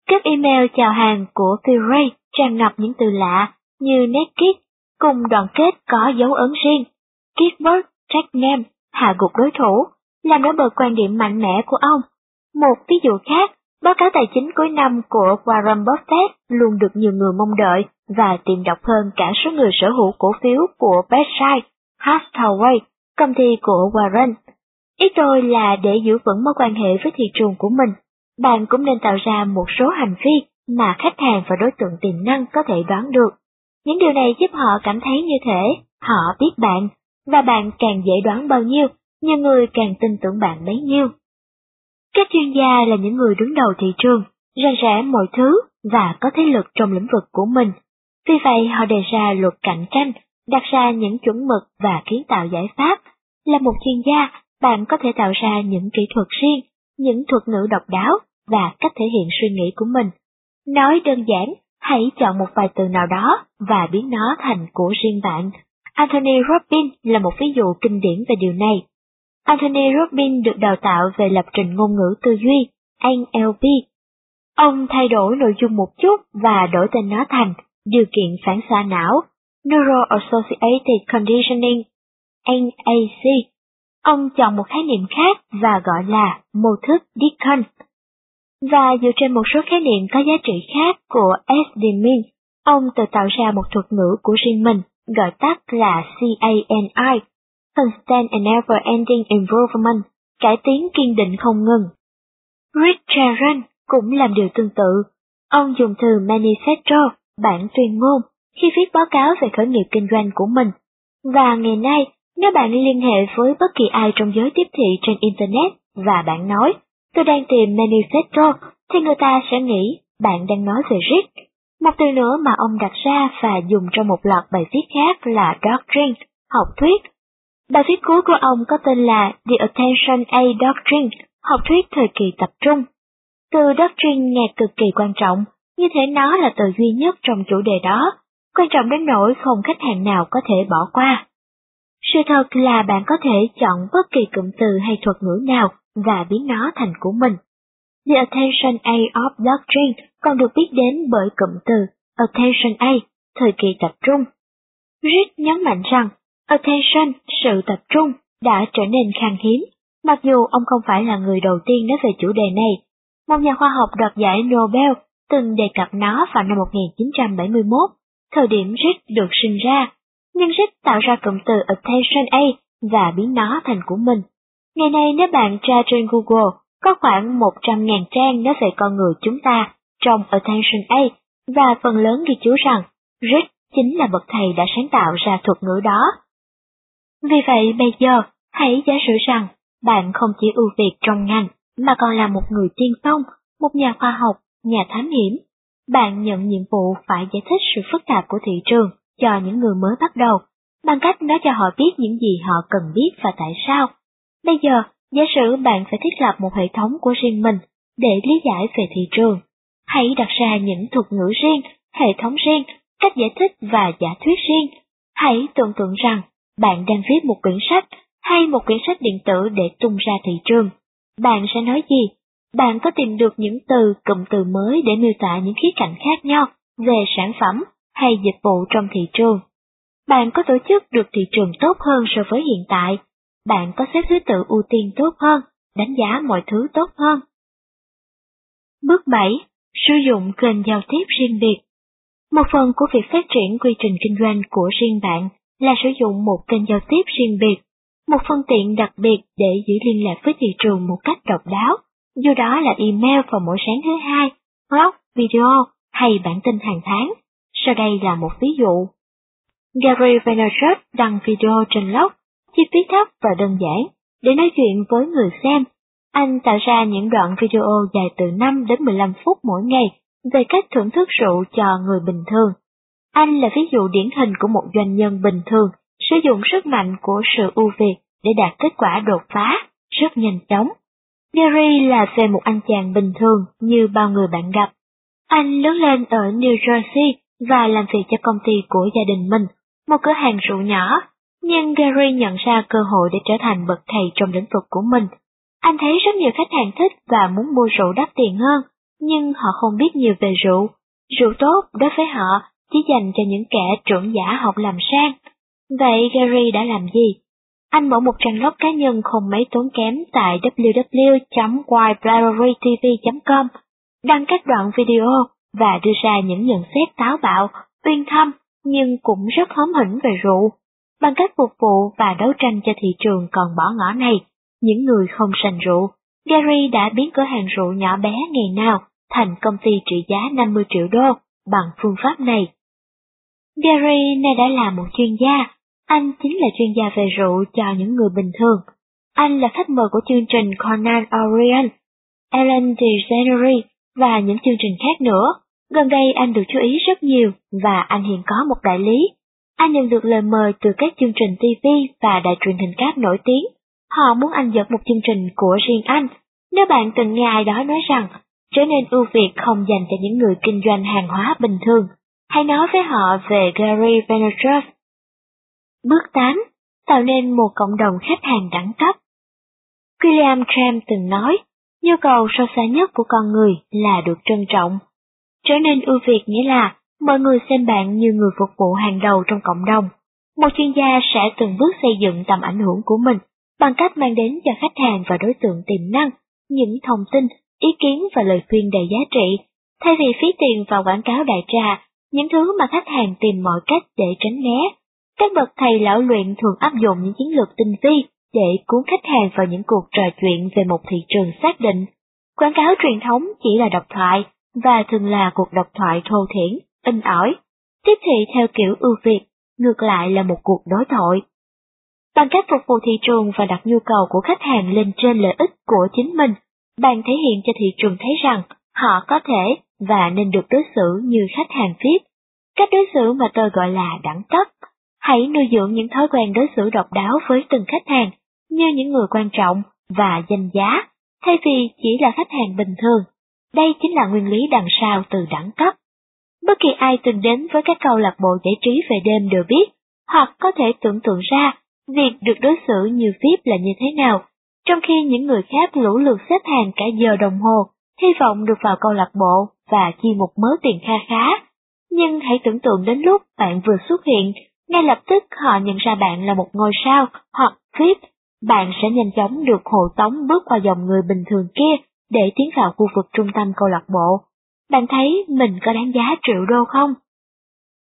Các email chào hàng của Phil Ray tràn ngập những từ lạ như naked, cùng đoàn kết có dấu ấn riêng, kickboard, track name, hạ gục đối thủ, làm nổi bật quan điểm mạnh mẽ của ông. Một ví dụ khác, báo cáo tài chính cuối năm của Warren Buffett luôn được nhiều người mong đợi và tìm đọc hơn cả số người sở hữu cổ phiếu của Berkshire Hathaway, công ty của Warren. Ý tôi là để giữ vững mối quan hệ với thị trường của mình, bạn cũng nên tạo ra một số hành vi mà khách hàng và đối tượng tiềm năng có thể đoán được. Những điều này giúp họ cảm thấy như thể họ biết bạn, và bạn càng dễ đoán bao nhiêu, nhiều người càng tin tưởng bạn bấy nhiêu. Các chuyên gia là những người đứng đầu thị trường, rành rẽ mọi thứ và có thế lực trong lĩnh vực của mình. Vì vậy họ đề ra luật cạnh tranh đặt ra những chuẩn mực và kiến tạo giải pháp. Là một chuyên gia, bạn có thể tạo ra những kỹ thuật riêng, những thuật ngữ độc đáo và cách thể hiện suy nghĩ của mình. Nói đơn giản, hãy chọn một vài từ nào đó và biến nó thành của riêng bạn. Anthony Robbins là một ví dụ kinh điển về điều này. Anthony Robbins được đào tạo về lập trình ngôn ngữ tư duy, NLP. Ông thay đổi nội dung một chút và đổi tên nó thành điều kiện phản xạ não Neuro-Associated Conditioning, NAC. Ông chọn một khái niệm khác và gọi là mô thức Deacon. Và dựa trên một số khái niệm có giá trị khác của S. Deming, ông tự tạo ra một thuật ngữ của riêng mình gọi tắt là CANI, Constant and Never Ending Improvement, cải tiến kiên định không ngừng. Rick Sharon cũng làm điều tương tự. Ông dùng từ manifesto, bản tuyên ngôn, khi viết báo cáo về khởi nghiệp kinh doanh của mình. Và ngày nay, nếu bạn liên hệ với bất kỳ ai trong giới tiếp thị trên Internet và bạn nói, tôi đang tìm manifesto, thì người ta sẽ nghĩ bạn đang nói về Rick. Một từ nữa mà ông đặt ra và dùng trong một loạt bài viết khác là Doctrine, học thuyết. Bài viết cuối của ông có tên là The Attention A Doctrine, học thuyết thời kỳ tập trung. Từ Doctrine nghe cực kỳ quan trọng, như thể nó là từ duy nhất trong chủ đề đó, quan trọng đến nỗi không khách hàng nào có thể bỏ qua. Sự thật là bạn có thể chọn bất kỳ cụm từ hay thuật ngữ nào và biến nó thành của mình. The Attention A of Doctrine còn được biết đến bởi cụm từ Attention A, thời kỳ tập trung. Rick nhấn mạnh rằng Attention, sự tập trung, đã trở nên khan hiếm, mặc dù ông không phải là người đầu tiên nói về chủ đề này. Một nhà khoa học đoạt giải Nobel từng đề cập nó vào năm 1971, thời điểm Rick được sinh ra, nhưng Rick tạo ra cụm từ Attention A và biến nó thành của mình. Ngày nay nếu bạn tra trên Google, có khoảng 100.000 trang nói về con người chúng ta trong Attention A, và phần lớn ghi chú rằng Rick chính là bậc thầy đã sáng tạo ra thuật ngữ đó. Vì vậy bây giờ, hãy giả sử rằng bạn không chỉ ưu việt trong ngành, mà còn là một người tiên phong, một nhà khoa học, nhà thám hiểm. Bạn nhận nhiệm vụ phải giải thích sự phức tạp của thị trường cho những người mới bắt đầu, bằng cách nói cho họ biết những gì họ cần biết và tại sao. Bây giờ, giả sử bạn phải thiết lập một hệ thống của riêng mình để lý giải về thị trường. Hãy đặt ra những thuật ngữ riêng, hệ thống riêng, cách giải thích và giả thuyết riêng. Hãy tưởng tượng rằng bạn đang viết một quyển sách hay một quyển sách điện tử để tung ra thị trường. Bạn sẽ nói gì? Bạn có tìm được những từ, cụm từ mới để miêu tả những khía cạnh khác nhau về sản phẩm hay dịch vụ trong thị trường. Bạn có tổ chức được thị trường tốt hơn so với hiện tại. Bạn có xếp thứ tự ưu tiên tốt hơn, đánh giá mọi thứ tốt hơn. Bước 7. Sử dụng kênh giao tiếp riêng biệt. Một phần của việc phát triển quy trình kinh doanh của riêng bạn là sử dụng một kênh giao tiếp riêng biệt, một phương tiện đặc biệt để giữ liên lạc với thị trường một cách độc đáo, dù đó là email vào mỗi sáng thứ hai, blog, video hay bản tin hàng tháng. Sau đây là một ví dụ. Gary Vaynerchuk đăng video trên blog, chi phí thấp và đơn giản, để nói chuyện với người xem. Anh tạo ra những đoạn video dài từ 5 đến 15 phút mỗi ngày về cách thưởng thức rượu cho người bình thường. Anh là ví dụ điển hình của một doanh nhân bình thường, sử dụng sức mạnh của sự ưu việt để đạt kết quả đột phá, rất nhanh chóng. Gary là về một anh chàng bình thường như bao người bạn gặp. Anh lớn lên ở New Jersey và làm việc cho công ty của gia đình mình, một cửa hàng rượu nhỏ, nhưng Gary nhận ra cơ hội để trở thành bậc thầy trong lĩnh vực của mình. Anh thấy rất nhiều khách hàng thích và muốn mua rượu đắt tiền hơn, nhưng họ không biết nhiều về rượu. Rượu tốt đối với họ chỉ dành cho những kẻ trưởng giả học làm sang. Vậy Gary đã làm gì? Anh mở một trang blog cá nhân không mấy tốn kém tại www.whiteblackberrytv.com, đăng các đoạn video và đưa ra những nhận xét táo bạo, uyên thâm nhưng cũng rất hóm hỉnh về rượu. Bằng cách phục vụ và đấu tranh cho thị trường còn bỏ ngỏ này, những người không sành rượu, Gary đã biến cửa hàng rượu nhỏ bé ngày nào thành công ty trị giá 50 triệu đô bằng phương pháp này. Gary nay đã là một chuyên gia, anh chính là chuyên gia về rượu cho những người bình thường. Anh là khách mời của chương trình Conan O'Brien, Ellen DeGeneres và những chương trình khác nữa. Gần đây anh được chú ý rất nhiều và anh hiện có một đại lý. Anh nhận được lời mời từ các chương trình TV và đài truyền hình cáp nổi tiếng. Họ muốn anh dẫn một chương trình của riêng anh. Nếu bạn từng nghe ai đó nói rằng trở nên ưu việt không dành cho những người kinh doanh hàng hóa bình thường, hãy nói với họ về Gary Vaynerchuk. Bước 8. Tạo nên một cộng đồng khách hàng đẳng cấp. William Tram từng nói, nhu cầu sâu xa nhất của con người là được trân trọng. Trở nên ưu việt nghĩa là mọi người xem bạn như người phục vụ hàng đầu trong cộng đồng. Một chuyên gia sẽ từng bước xây dựng tầm ảnh hưởng của mình bằng cách mang đến cho khách hàng và đối tượng tiềm năng những thông tin, ý kiến và lời khuyên đầy giá trị, thay vì phí tiền vào quảng cáo đại trà, những thứ mà khách hàng tìm mọi cách để tránh né, Các bậc thầy lão luyện thường áp dụng những chiến lược tinh vi để cuốn khách hàng vào những cuộc trò chuyện về một thị trường xác định. Quảng cáo truyền thống chỉ là độc thoại, và thường là cuộc độc thoại thô thiển, in ỏi. Tiếp thị theo kiểu ưu việt, ngược lại là một cuộc đối thoại. Bằng cách phục vụ thị trường và đặt nhu cầu của khách hàng lên trên lợi ích của chính mình, bạn thể hiện cho thị trường thấy rằng họ có thể và nên được đối xử như khách hàng VIP. Cách đối xử mà tôi gọi là đẳng cấp. Hãy nuôi dưỡng những thói quen đối xử độc đáo với từng khách hàng, như những người quan trọng và danh giá, thay vì chỉ là khách hàng bình thường. Đây chính là nguyên lý đằng sau từ đẳng cấp. Bất kỳ ai từng đến với các câu lạc bộ giải trí về đêm đều biết, hoặc có thể tưởng tượng ra việc được đối xử như VIP là như thế nào, trong khi những người khác lũ lượt xếp hàng cả giờ đồng hồ, hy vọng được vào câu lạc bộ và chi một mớ tiền kha khá. Nhưng hãy tưởng tượng đến lúc bạn vừa xuất hiện, ngay lập tức họ nhận ra bạn là một ngôi sao hoặc VIP, bạn sẽ nhanh chóng được hộ tống bước qua dòng người bình thường kia để tiến vào khu vực trung tâm câu lạc bộ. Bạn thấy mình có đáng giá triệu đô không?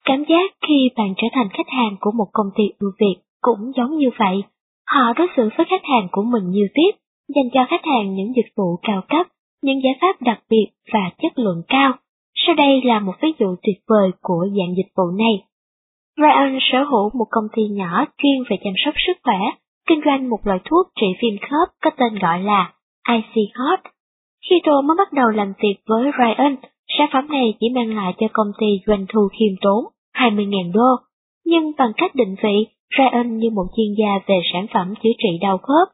Cảm giác khi bạn trở thành khách hàng của một công ty ưu việt cũng giống như vậy. Họ đối xử với khách hàng của mình như tiếp, dành cho khách hàng những dịch vụ cao cấp, những giải pháp đặc biệt và chất lượng cao. Sau đây là một ví dụ tuyệt vời của dạng dịch vụ này. Ryan sở hữu một công ty nhỏ chuyên về chăm sóc sức khỏe, kinh doanh một loại thuốc trị viêm khớp có tên gọi là IC Hot. Khi tôi mới bắt đầu làm việc với Ryan, sản phẩm này chỉ mang lại cho công ty doanh thu khiêm tốn 20.000 đô, nhưng bằng cách định vị Ryan như một chuyên gia về sản phẩm chữa trị đau khớp.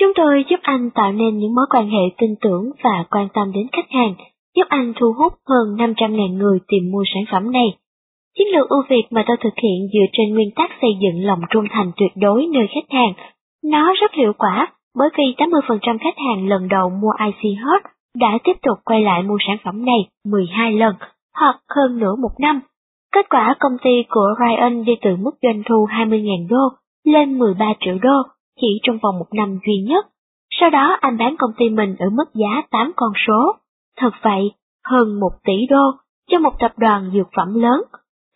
Chúng tôi giúp anh tạo nên những mối quan hệ tin tưởng và quan tâm đến khách hàng, giúp anh thu hút hơn 500.000 người tìm mua sản phẩm này. Chiến lược ưu việt mà tôi thực hiện dựa trên nguyên tắc xây dựng lòng trung thành tuyệt đối nơi khách hàng. Nó rất hiệu quả bởi vì 80% khách hàng lần đầu mua IC Hot đã tiếp tục quay lại mua sản phẩm này 12 lần hoặc hơn nửa một năm. Kết quả công ty của Ryan đi từ mức doanh thu 20.000 đô lên 13 triệu đô chỉ trong vòng một năm duy nhất. Sau đó anh bán công ty mình ở mức giá 8 con số. Thật vậy, hơn 1 tỷ đô cho một tập đoàn dược phẩm lớn.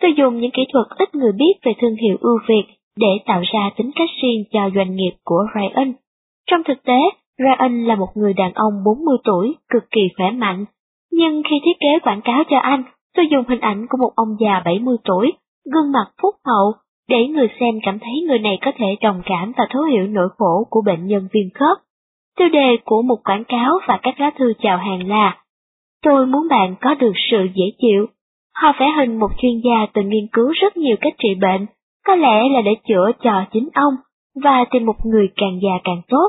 Tôi dùng những kỹ thuật ít người biết về thương hiệu ưu việt để tạo ra tính cách riêng cho doanh nghiệp của Ryan. Trong thực tế, Ryan là một người đàn ông 40 tuổi, cực kỳ khỏe mạnh. Nhưng khi thiết kế quảng cáo cho anh, tôi dùng hình ảnh của một ông già 70 tuổi, gương mặt phúc hậu, để người xem cảm thấy người này có thể đồng cảm và thấu hiểu nỗi khổ của bệnh nhân viêm khớp. Tiêu đề của một quảng cáo và các lá thư chào hàng là Tôi muốn bạn có được sự dễ chịu. Họ vẽ hình một chuyên gia từng nghiên cứu rất nhiều cách trị bệnh, có lẽ là để chữa cho chính ông, và tìm một người càng già càng tốt.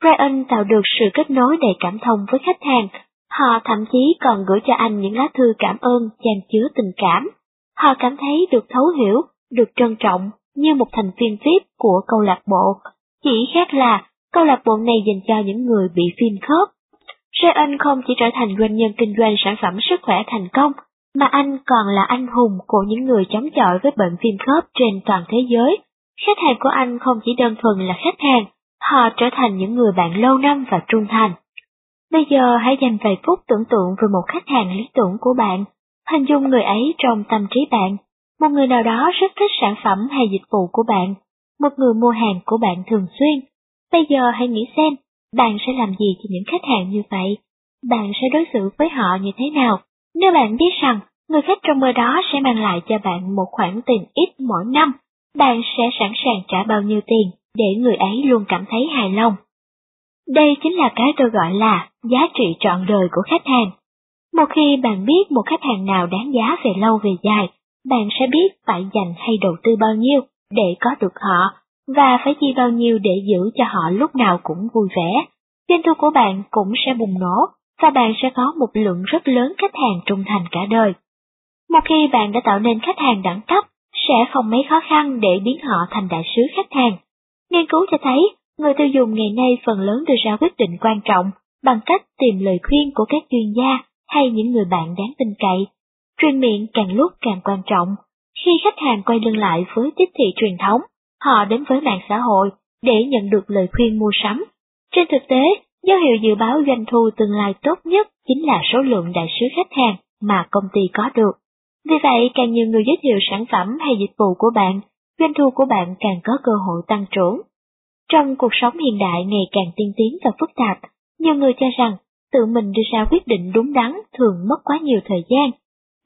Brian tạo được sự kết nối đầy cảm thông với khách hàng, họ thậm chí còn gửi cho anh những lá thư cảm ơn chan chứa tình cảm. Họ cảm thấy được thấu hiểu, được trân trọng như một thành viên VIP của câu lạc bộ, chỉ khác là câu lạc bộ này dành cho những người bị phim khớp. Brian không chỉ trở thành doanh nhân kinh doanh sản phẩm sức khỏe thành công, mà anh còn là anh hùng của những người chống chọi với bệnh viêm khớp trên toàn thế giới. Khách hàng của anh không chỉ đơn thuần là khách hàng, họ trở thành những người bạn lâu năm và trung thành. Bây giờ hãy dành vài phút tưởng tượng về một khách hàng lý tưởng của bạn, hình dung người ấy trong tâm trí bạn, một người nào đó rất thích sản phẩm hay dịch vụ của bạn, một người mua hàng của bạn thường xuyên. Bây giờ hãy nghĩ xem, bạn sẽ làm gì cho những khách hàng như vậy? Bạn sẽ đối xử với họ như thế nào? Nếu bạn biết rằng người khách trong mơ đó sẽ mang lại cho bạn một khoản tiền ít mỗi năm, bạn sẽ sẵn sàng trả bao nhiêu tiền để người ấy luôn cảm thấy hài lòng. Đây chính là cái tôi gọi là giá trị trọn đời của khách hàng. Một khi bạn biết một khách hàng nào đáng giá về lâu về dài, bạn sẽ biết phải dành hay đầu tư bao nhiêu để có được họ, và phải chi bao nhiêu để giữ cho họ lúc nào cũng vui vẻ. Doanh thu của bạn cũng sẽ bùng nổ, và bạn sẽ có một lượng rất lớn khách hàng trung thành cả đời. Một khi bạn đã tạo nên khách hàng đẳng cấp, sẽ không mấy khó khăn để biến họ thành đại sứ khách hàng. Nghiên cứu cho thấy, người tiêu dùng ngày nay phần lớn đưa ra quyết định quan trọng bằng cách tìm lời khuyên của các chuyên gia hay những người bạn đáng tin cậy. Truyền miệng càng lúc càng quan trọng. Khi khách hàng quay lưng lại với tiếp thị truyền thống, họ đến với mạng xã hội để nhận được lời khuyên mua sắm. Trên thực tế, dấu hiệu dự báo doanh thu tương lai tốt nhất chính là số lượng đại sứ khách hàng mà công ty có được. Vì vậy, càng nhiều người giới thiệu sản phẩm hay dịch vụ của bạn, doanh thu của bạn càng có cơ hội tăng trưởng. Trong cuộc sống hiện đại ngày càng tiên tiến và phức tạp, nhiều người cho rằng tự mình đưa ra quyết định đúng đắn thường mất quá nhiều thời gian.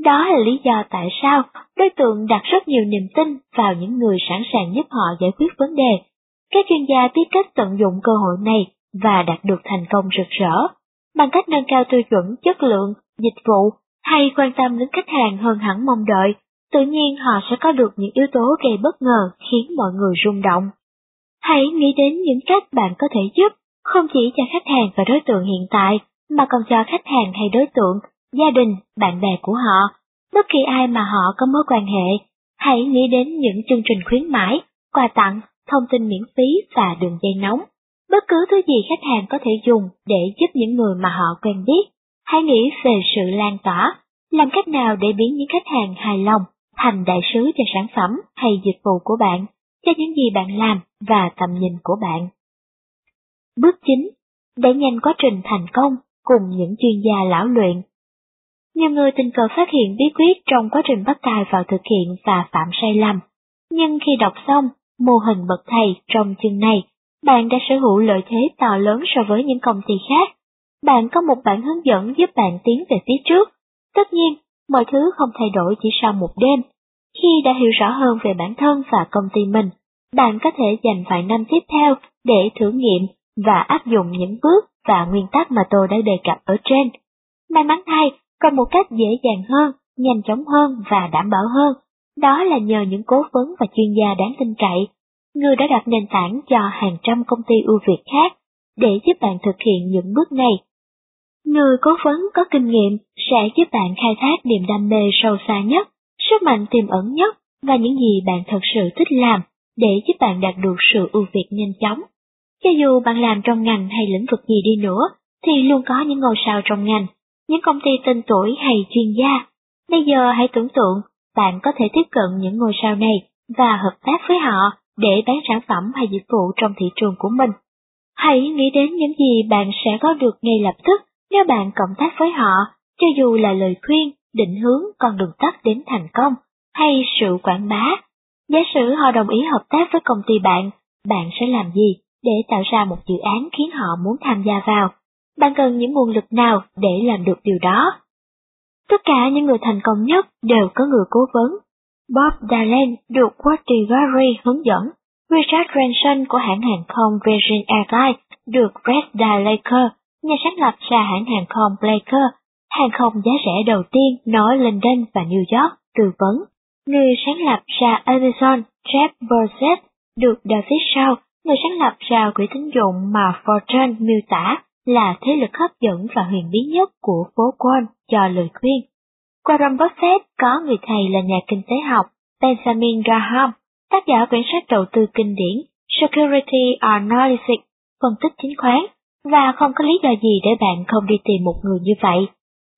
Đó là lý do tại sao đối tượng đặt rất nhiều niềm tin vào những người sẵn sàng giúp họ giải quyết vấn đề. Các chuyên gia biết cách tận dụng cơ hội này và đạt được thành công rực rỡ, bằng cách nâng cao tiêu chuẩn chất lượng, dịch vụ hay quan tâm đến khách hàng hơn hẳn mong đợi, tự nhiên họ sẽ có được những yếu tố gây bất ngờ khiến mọi người rung động. Hãy nghĩ đến những cách bạn có thể giúp, không chỉ cho khách hàng và đối tượng hiện tại, mà còn cho khách hàng hay đối tượng, gia đình, bạn bè của họ, bất kỳ ai mà họ có mối quan hệ. Hãy nghĩ đến những chương trình khuyến mãi, quà tặng, thông tin miễn phí và đường dây nóng. Bất cứ thứ gì khách hàng có thể dùng để giúp những người mà họ quen biết. Hãy nghĩ về sự lan tỏa, làm cách nào để biến những khách hàng hài lòng thành đại sứ cho sản phẩm hay dịch vụ của bạn, cho những gì bạn làm và tầm nhìn của bạn. Bước 9. Đẩy nhanh quá trình thành công cùng những chuyên gia lão luyện. Nhiều người tình cờ phát hiện bí quyết trong quá trình bắt tay vào thực hiện và phạm sai lầm. Nhưng khi đọc xong mô hình bậc thầy trong chương này, bạn đã sở hữu lợi thế to lớn so với những công ty khác. Bạn có một bản hướng dẫn giúp bạn tiến về phía trước. Tất nhiên, mọi thứ không thay đổi chỉ sau một đêm. Khi đã hiểu rõ hơn về bản thân và công ty mình, bạn có thể dành vài năm tiếp theo để thử nghiệm và áp dụng những bước và nguyên tắc mà tôi đã đề cập ở trên. May mắn thay, còn một cách dễ dàng hơn, nhanh chóng hơn và đảm bảo hơn, đó là nhờ những cố vấn và chuyên gia đáng tin cậy, người đã đặt nền tảng cho hàng trăm công ty ưu việt khác để giúp bạn thực hiện những bước này. Người cố vấn có kinh nghiệm sẽ giúp bạn khai thác niềm đam mê sâu xa nhất, sức mạnh tiềm ẩn nhất và những gì bạn thật sự thích làm để giúp bạn đạt được sự ưu việt nhanh chóng. Cho dù bạn làm trong ngành hay lĩnh vực gì đi nữa, thì luôn có những ngôi sao trong ngành, những công ty tên tuổi hay chuyên gia. Bây giờ hãy tưởng tượng bạn có thể tiếp cận những ngôi sao này và hợp tác với họ để bán sản phẩm hay dịch vụ trong thị trường của mình. Hãy nghĩ đến những gì bạn sẽ có được ngay lập tức nếu bạn cộng tác với họ, cho dù là lời khuyên, định hướng con đường tắt đến thành công, hay sự quảng bá. Giả sử họ đồng ý hợp tác với công ty bạn, bạn sẽ làm gì? để tạo ra một dự án khiến họ muốn tham gia vào. Bạn cần những nguồn lực nào để làm được điều đó? Tất cả những người thành công nhất đều có người cố vấn. Bob Dylan được Watty Gary hướng dẫn. Richard Branson của hãng hàng không Virgin Airlines được Brett Dalaker, nhà sáng lập ra hãng hàng không Blaker, hàng không giá rẻ đầu tiên nói London và New York, tư vấn. Người sáng lập ra Amazon, Jeff Bezos, được David Shaw, người sáng lập ra quỹ tín dụng mà Fortune miêu tả là thế lực hấp dẫn và huyền bí nhất của phố Wall cho lời khuyên. Warren Buffett có người thầy là nhà kinh tế học Benjamin Graham, tác giả quyển sách đầu tư kinh điển Security Analysis, phân tích chính khoán, và không có lý do gì để bạn không đi tìm một người như vậy.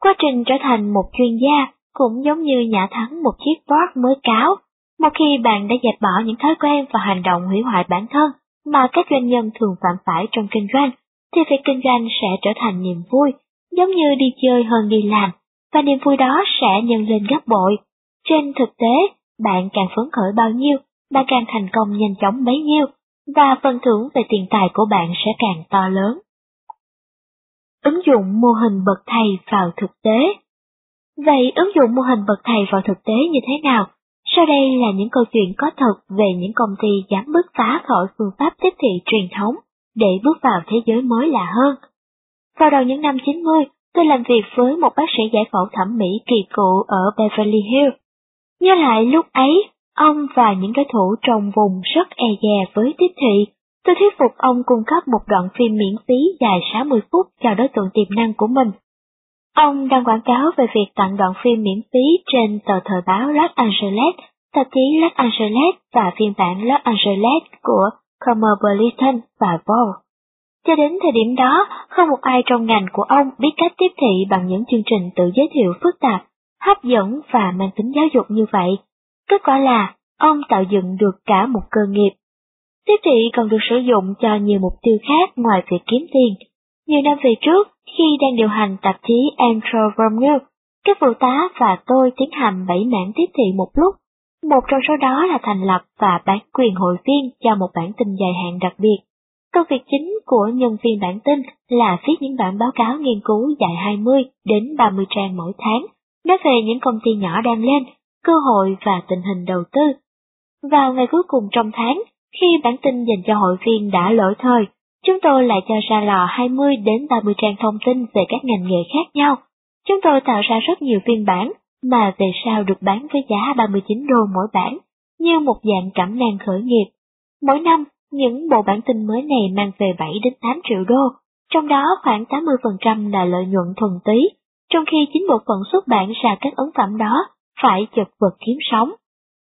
Quá trình trở thành một chuyên gia cũng giống như nhả thắng một chiếc board mới cáo. Một khi bạn đã dẹp bỏ những thói quen và hành động hủy hoại bản thân, mà các doanh nhân thường phạm phải trong kinh doanh, thì việc kinh doanh sẽ trở thành niềm vui, giống như đi chơi hơn đi làm, và niềm vui đó sẽ nhân lên gấp bội. Trên thực tế, bạn càng phấn khởi bao nhiêu, bạn càng thành công nhanh chóng bấy nhiêu, và phần thưởng về tiền tài của bạn sẽ càng to lớn. Ứng dụng mô hình bậc thầy vào thực tế Vậy ứng dụng mô hình bậc thầy vào thực tế như thế nào? Sau đây là những câu chuyện có thật về những công ty dám bước phá khỏi phương pháp tiếp thị truyền thống để bước vào thế giới mới lạ hơn. Vào đầu những năm 90, tôi làm việc với một bác sĩ giải phẫu thẩm mỹ kỳ cựu ở Beverly Hills. Nhớ lại lúc ấy, ông và những đối thủ trong vùng rất e dè với tiếp thị. Tôi thuyết phục ông cung cấp một đoạn phim miễn phí dài 60 phút cho đối tượng tiềm năng của mình. Ông đang quảng cáo về việc tặng đoạn phim miễn phí trên tờ thời báo Los Angeles, tạp chí Los Angeles và phiên bản Los Angeles của Cosmopolitan và Vogue. Cho đến thời điểm đó, không một ai trong ngành của ông biết cách tiếp thị bằng những chương trình tự giới thiệu phức tạp, hấp dẫn và mang tính giáo dục như vậy. Kết quả là, ông tạo dựng được cả một cơ nghiệp. Tiếp thị còn được sử dụng cho nhiều mục tiêu khác ngoài việc kiếm tiền. Nhiều năm về trước, khi đang điều hành tạp chí Antro các phụ tá và tôi tiến hành bảy mảng tiếp thị một lúc. Một trong số đó là thành lập và bán quyền hội viên cho một bản tin dài hạn đặc biệt. Công việc chính của nhân viên bản tin là viết những bản báo cáo nghiên cứu dài 20 đến 30 trang mỗi tháng, nói về những công ty nhỏ đang lên, cơ hội và tình hình đầu tư. Vào ngày cuối cùng trong tháng, khi bản tin dành cho hội viên đã lỗi thời, chúng tôi lại cho ra lò 20 đến 30 trang thông tin về các ngành nghề khác nhau. Chúng tôi tạo ra rất nhiều phiên bản mà về sau được bán với giá 39 đô mỗi bản, như một dạng cảm năng khởi nghiệp. Mỗi năm, những bộ bản tin mới này mang về 7 đến 8 triệu đô, trong đó khoảng 80% là lợi nhuận thuần túy, trong khi chính bộ phận xuất bản ra các ấn phẩm đó phải chật vật kiếm sống.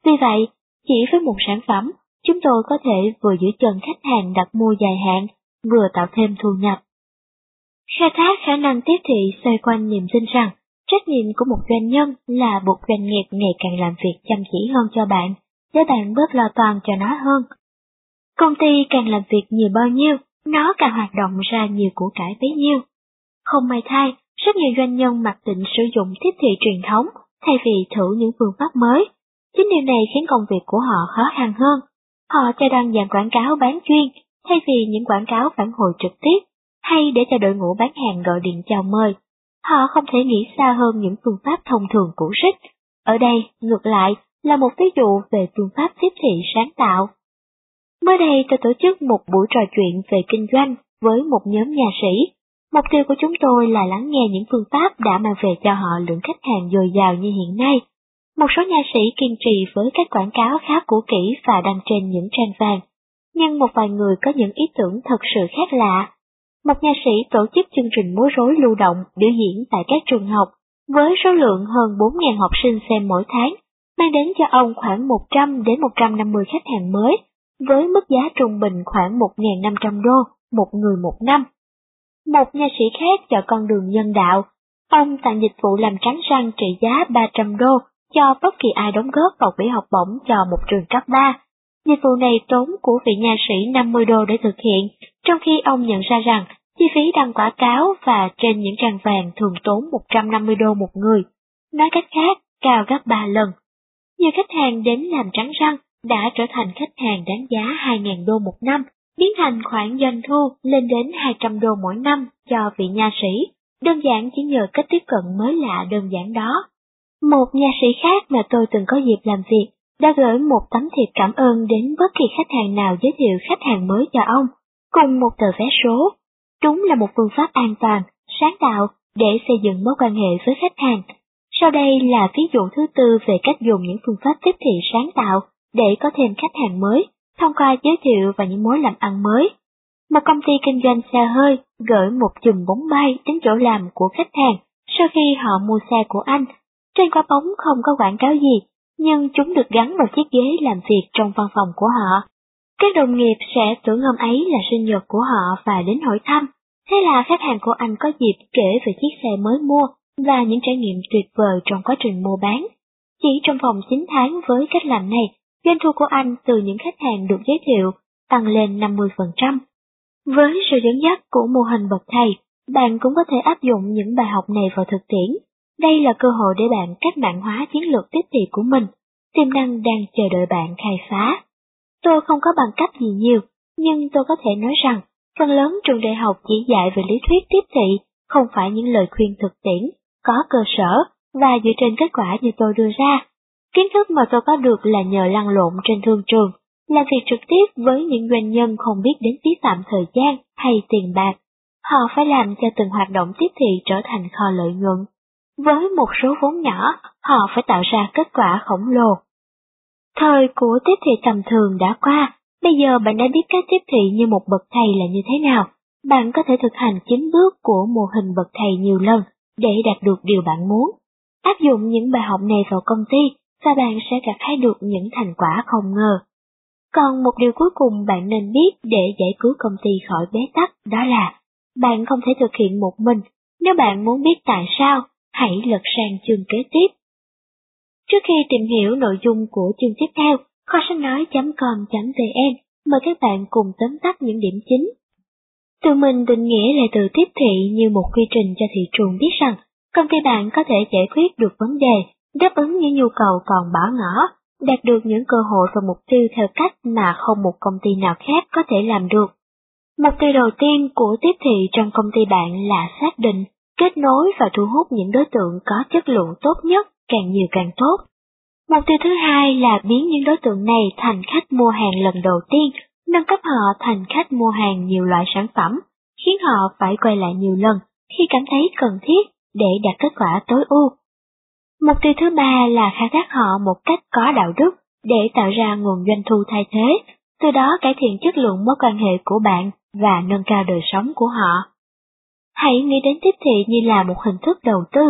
Vì vậy, chỉ với một sản phẩm, chúng tôi có thể vừa giữ chân khách hàng đặt mua dài hạn, vừa tạo thêm thu nhập. Khai thác khả năng tiếp thị xoay quanh niềm tin rằng trách nhiệm của một doanh nhân là buộc doanh nghiệp ngày càng làm việc chăm chỉ hơn cho bạn, để bạn bớt lo toan cho nó hơn. Công ty càng làm việc nhiều bao nhiêu, nó càng hoạt động ra nhiều của cải bấy nhiêu. Không may thay, rất nhiều doanh nhân mặc định sử dụng tiếp thị truyền thống thay vì thử những phương pháp mới. Chính điều này khiến công việc của họ khó khăn hơn. Họ cho đăng dàn quảng cáo bán chuyên thay vì những quảng cáo phản hồi trực tiếp, hay để cho đội ngũ bán hàng gọi điện chào mời. Họ không thể nghĩ xa hơn những phương pháp thông thường cũ rích. Ở đây, ngược lại, là một ví dụ về phương pháp tiếp thị sáng tạo. Mới đây tôi tổ chức một buổi trò chuyện về kinh doanh với một nhóm nhà sĩ. Mục tiêu của chúng tôi là lắng nghe những phương pháp đã mang về cho họ lượng khách hàng dồi dào như hiện nay. Một số nhà sĩ kiên trì với các quảng cáo khá cũ kỹ và đăng trên những trang vàng, nhưng một vài người có những ý tưởng thật sự khác lạ. Một nhà sĩ tổ chức chương trình múa rối lưu động biểu diễn tại các trường học, với số lượng hơn 4.000 học sinh xem mỗi tháng, mang đến cho ông khoảng 100 đến 150 khách hàng mới với mức giá trung bình khoảng 1.500 đô một người một năm. Một nha sĩ khác chọn con đường nhân đạo, ông tặng dịch vụ làm trắng răng trị giá 300 đô cho bất kỳ ai đóng góp vào quỹ học bổng cho một trường cấp 3. Dịch vụ này tốn của vị nha sĩ 50 đô để thực hiện, trong khi ông nhận ra rằng chi phí đăng quảng cáo và trên những trang vàng thường tốn 150 đô một người. Nói cách khác, cao gấp 3 lần. Nhiều khách hàng đến làm trắng răng đã trở thành khách hàng đáng giá 2.000 đô một năm, biến thành khoản doanh thu lên đến 200 đô mỗi năm cho vị nha sĩ, đơn giản chỉ nhờ cách tiếp cận mới lạ đơn giản đó. Một nhà sĩ khác mà tôi từng có dịp làm việc đã gửi một tấm thiệp cảm ơn đến bất kỳ khách hàng nào giới thiệu khách hàng mới cho ông, cùng một tờ vé số. Đúng là một phương pháp an toàn, sáng tạo để xây dựng mối quan hệ với khách hàng. Sau đây là ví dụ thứ tư về cách dùng những phương pháp tiếp thị sáng tạo để có thêm khách hàng mới, thông qua giới thiệu và những mối làm ăn mới. Một công ty kinh doanh xe hơi gửi một chùm bóng bay đến chỗ làm của khách hàng sau khi họ mua xe của anh. Trên quả bóng không có quảng cáo gì, nhưng chúng được gắn vào chiếc ghế làm việc trong văn phòng của họ. Các đồng nghiệp sẽ tưởng hôm ấy là sinh nhật của họ và đến hỏi thăm. Thế là khách hàng của anh có dịp kể về chiếc xe mới mua và những trải nghiệm tuyệt vời trong quá trình mua bán. Chỉ trong vòng 9 tháng với cách làm này, doanh thu của anh từ những khách hàng được giới thiệu tăng lên 50%. Với sự dẫn dắt của mô hình bậc thầy, bạn cũng có thể áp dụng những bài học này vào thực tiễn. Đây là cơ hội để bạn cách mạng hóa chiến lược tiếp thị của mình, tiềm năng đang chờ đợi bạn khai phá. Tôi không có bằng cấp gì nhiều, nhưng tôi có thể nói rằng, phần lớn trường đại học chỉ dạy về lý thuyết tiếp thị, không phải những lời khuyên thực tiễn, có cơ sở và dựa trên kết quả như tôi đưa ra. Kiến thức mà tôi có được là nhờ lăn lộn trên thương trường, làm việc trực tiếp với những doanh nhân không biết đến phí phạm thời gian hay tiền bạc. Họ phải làm cho từng hoạt động tiếp thị trở thành kho lợi nhuận. Với một số vốn nhỏ, họ phải tạo ra kết quả khổng lồ. Thời của tiếp thị tầm thường đã qua, bây giờ bạn đã biết cách tiếp thị như một bậc thầy là như thế nào. Bạn có thể thực hành chính bước của mô hình bậc thầy nhiều lần để đạt được điều bạn muốn. Áp dụng những bài học này vào công ty và bạn sẽ gặt hái được những thành quả không ngờ. Còn một điều cuối cùng bạn nên biết để giải cứu công ty khỏi bế tắc đó là bạn không thể thực hiện một mình. Nếu bạn muốn biết tại sao, hãy lật sang chương kế tiếp. Trước khi tìm hiểu nội dung của chương tiếp theo, kho sách nói.com.vn mời các bạn cùng tóm tắt những điểm chính. Từ mình định nghĩa lại từ tiếp thị như một quy trình cho thị trường biết rằng công ty bạn có thể giải quyết được vấn đề đáp ứng những nhu cầu còn bỏ ngỏ đạt được những cơ hội và mục tiêu theo cách mà không một công ty nào khác có thể làm được. Mục tiêu đầu tiên của tiếp thị trong công ty bạn là xác định, kết nối và thu hút những đối tượng có chất lượng tốt nhất, càng nhiều càng tốt. Mục tiêu thứ hai là biến những đối tượng này thành khách mua hàng lần đầu tiên, nâng cấp họ thành khách mua hàng nhiều loại sản phẩm, khiến họ phải quay lại nhiều lần khi cảm thấy cần thiết để đạt kết quả tối ưu. Mục tiêu thứ ba là khai thác họ một cách có đạo đức để tạo ra nguồn doanh thu thay thế, từ đó cải thiện chất lượng mối quan hệ của bạn và nâng cao đời sống của họ. Hãy nghĩ đến tiếp thị như là một hình thức đầu tư,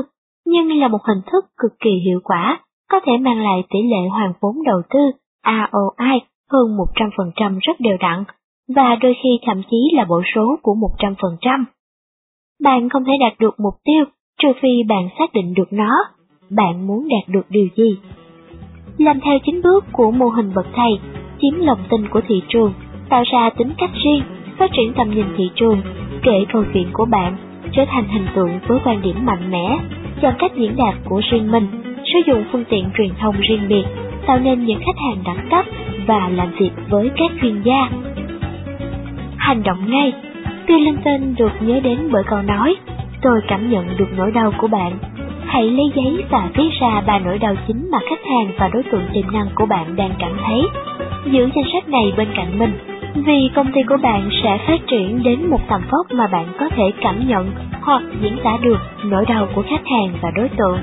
nhưng là một hình thức cực kỳ hiệu quả, có thể mang lại tỷ lệ hoàn vốn đầu tư ROI hơn 100% rất đều đặn, và đôi khi thậm chí là bộ số của 100%. Bạn không thể đạt được mục tiêu trừ phi bạn xác định được nó, bạn muốn đạt được điều gì. Làm theo chính bước của mô hình bậc thầy, chiếm lòng tin của thị trường, tạo ra tính cách riêng, phát triển tầm nhìn thị trường, kể câu chuyện của bạn, trở thành hình tượng với quan điểm mạnh mẽ, chọn cách diễn đạt của riêng mình, sử dụng phương tiện truyền thông riêng biệt, tạo nên những khách hàng đẳng cấp và làm việc với các chuyên gia. Hành động ngay Bill linh được nhớ đến bởi câu nói, tôi cảm nhận được nỗi đau của bạn. Hãy lấy giấy và viết ra ba nỗi đau chính mà khách hàng và đối tượng tiềm năng của bạn đang cảm thấy. Giữ danh sách này bên cạnh mình, vì công ty của bạn sẽ phát triển đến một tầm vóc mà bạn có thể cảm nhận, hoặc diễn tả được nỗi đau của khách hàng và đối tượng.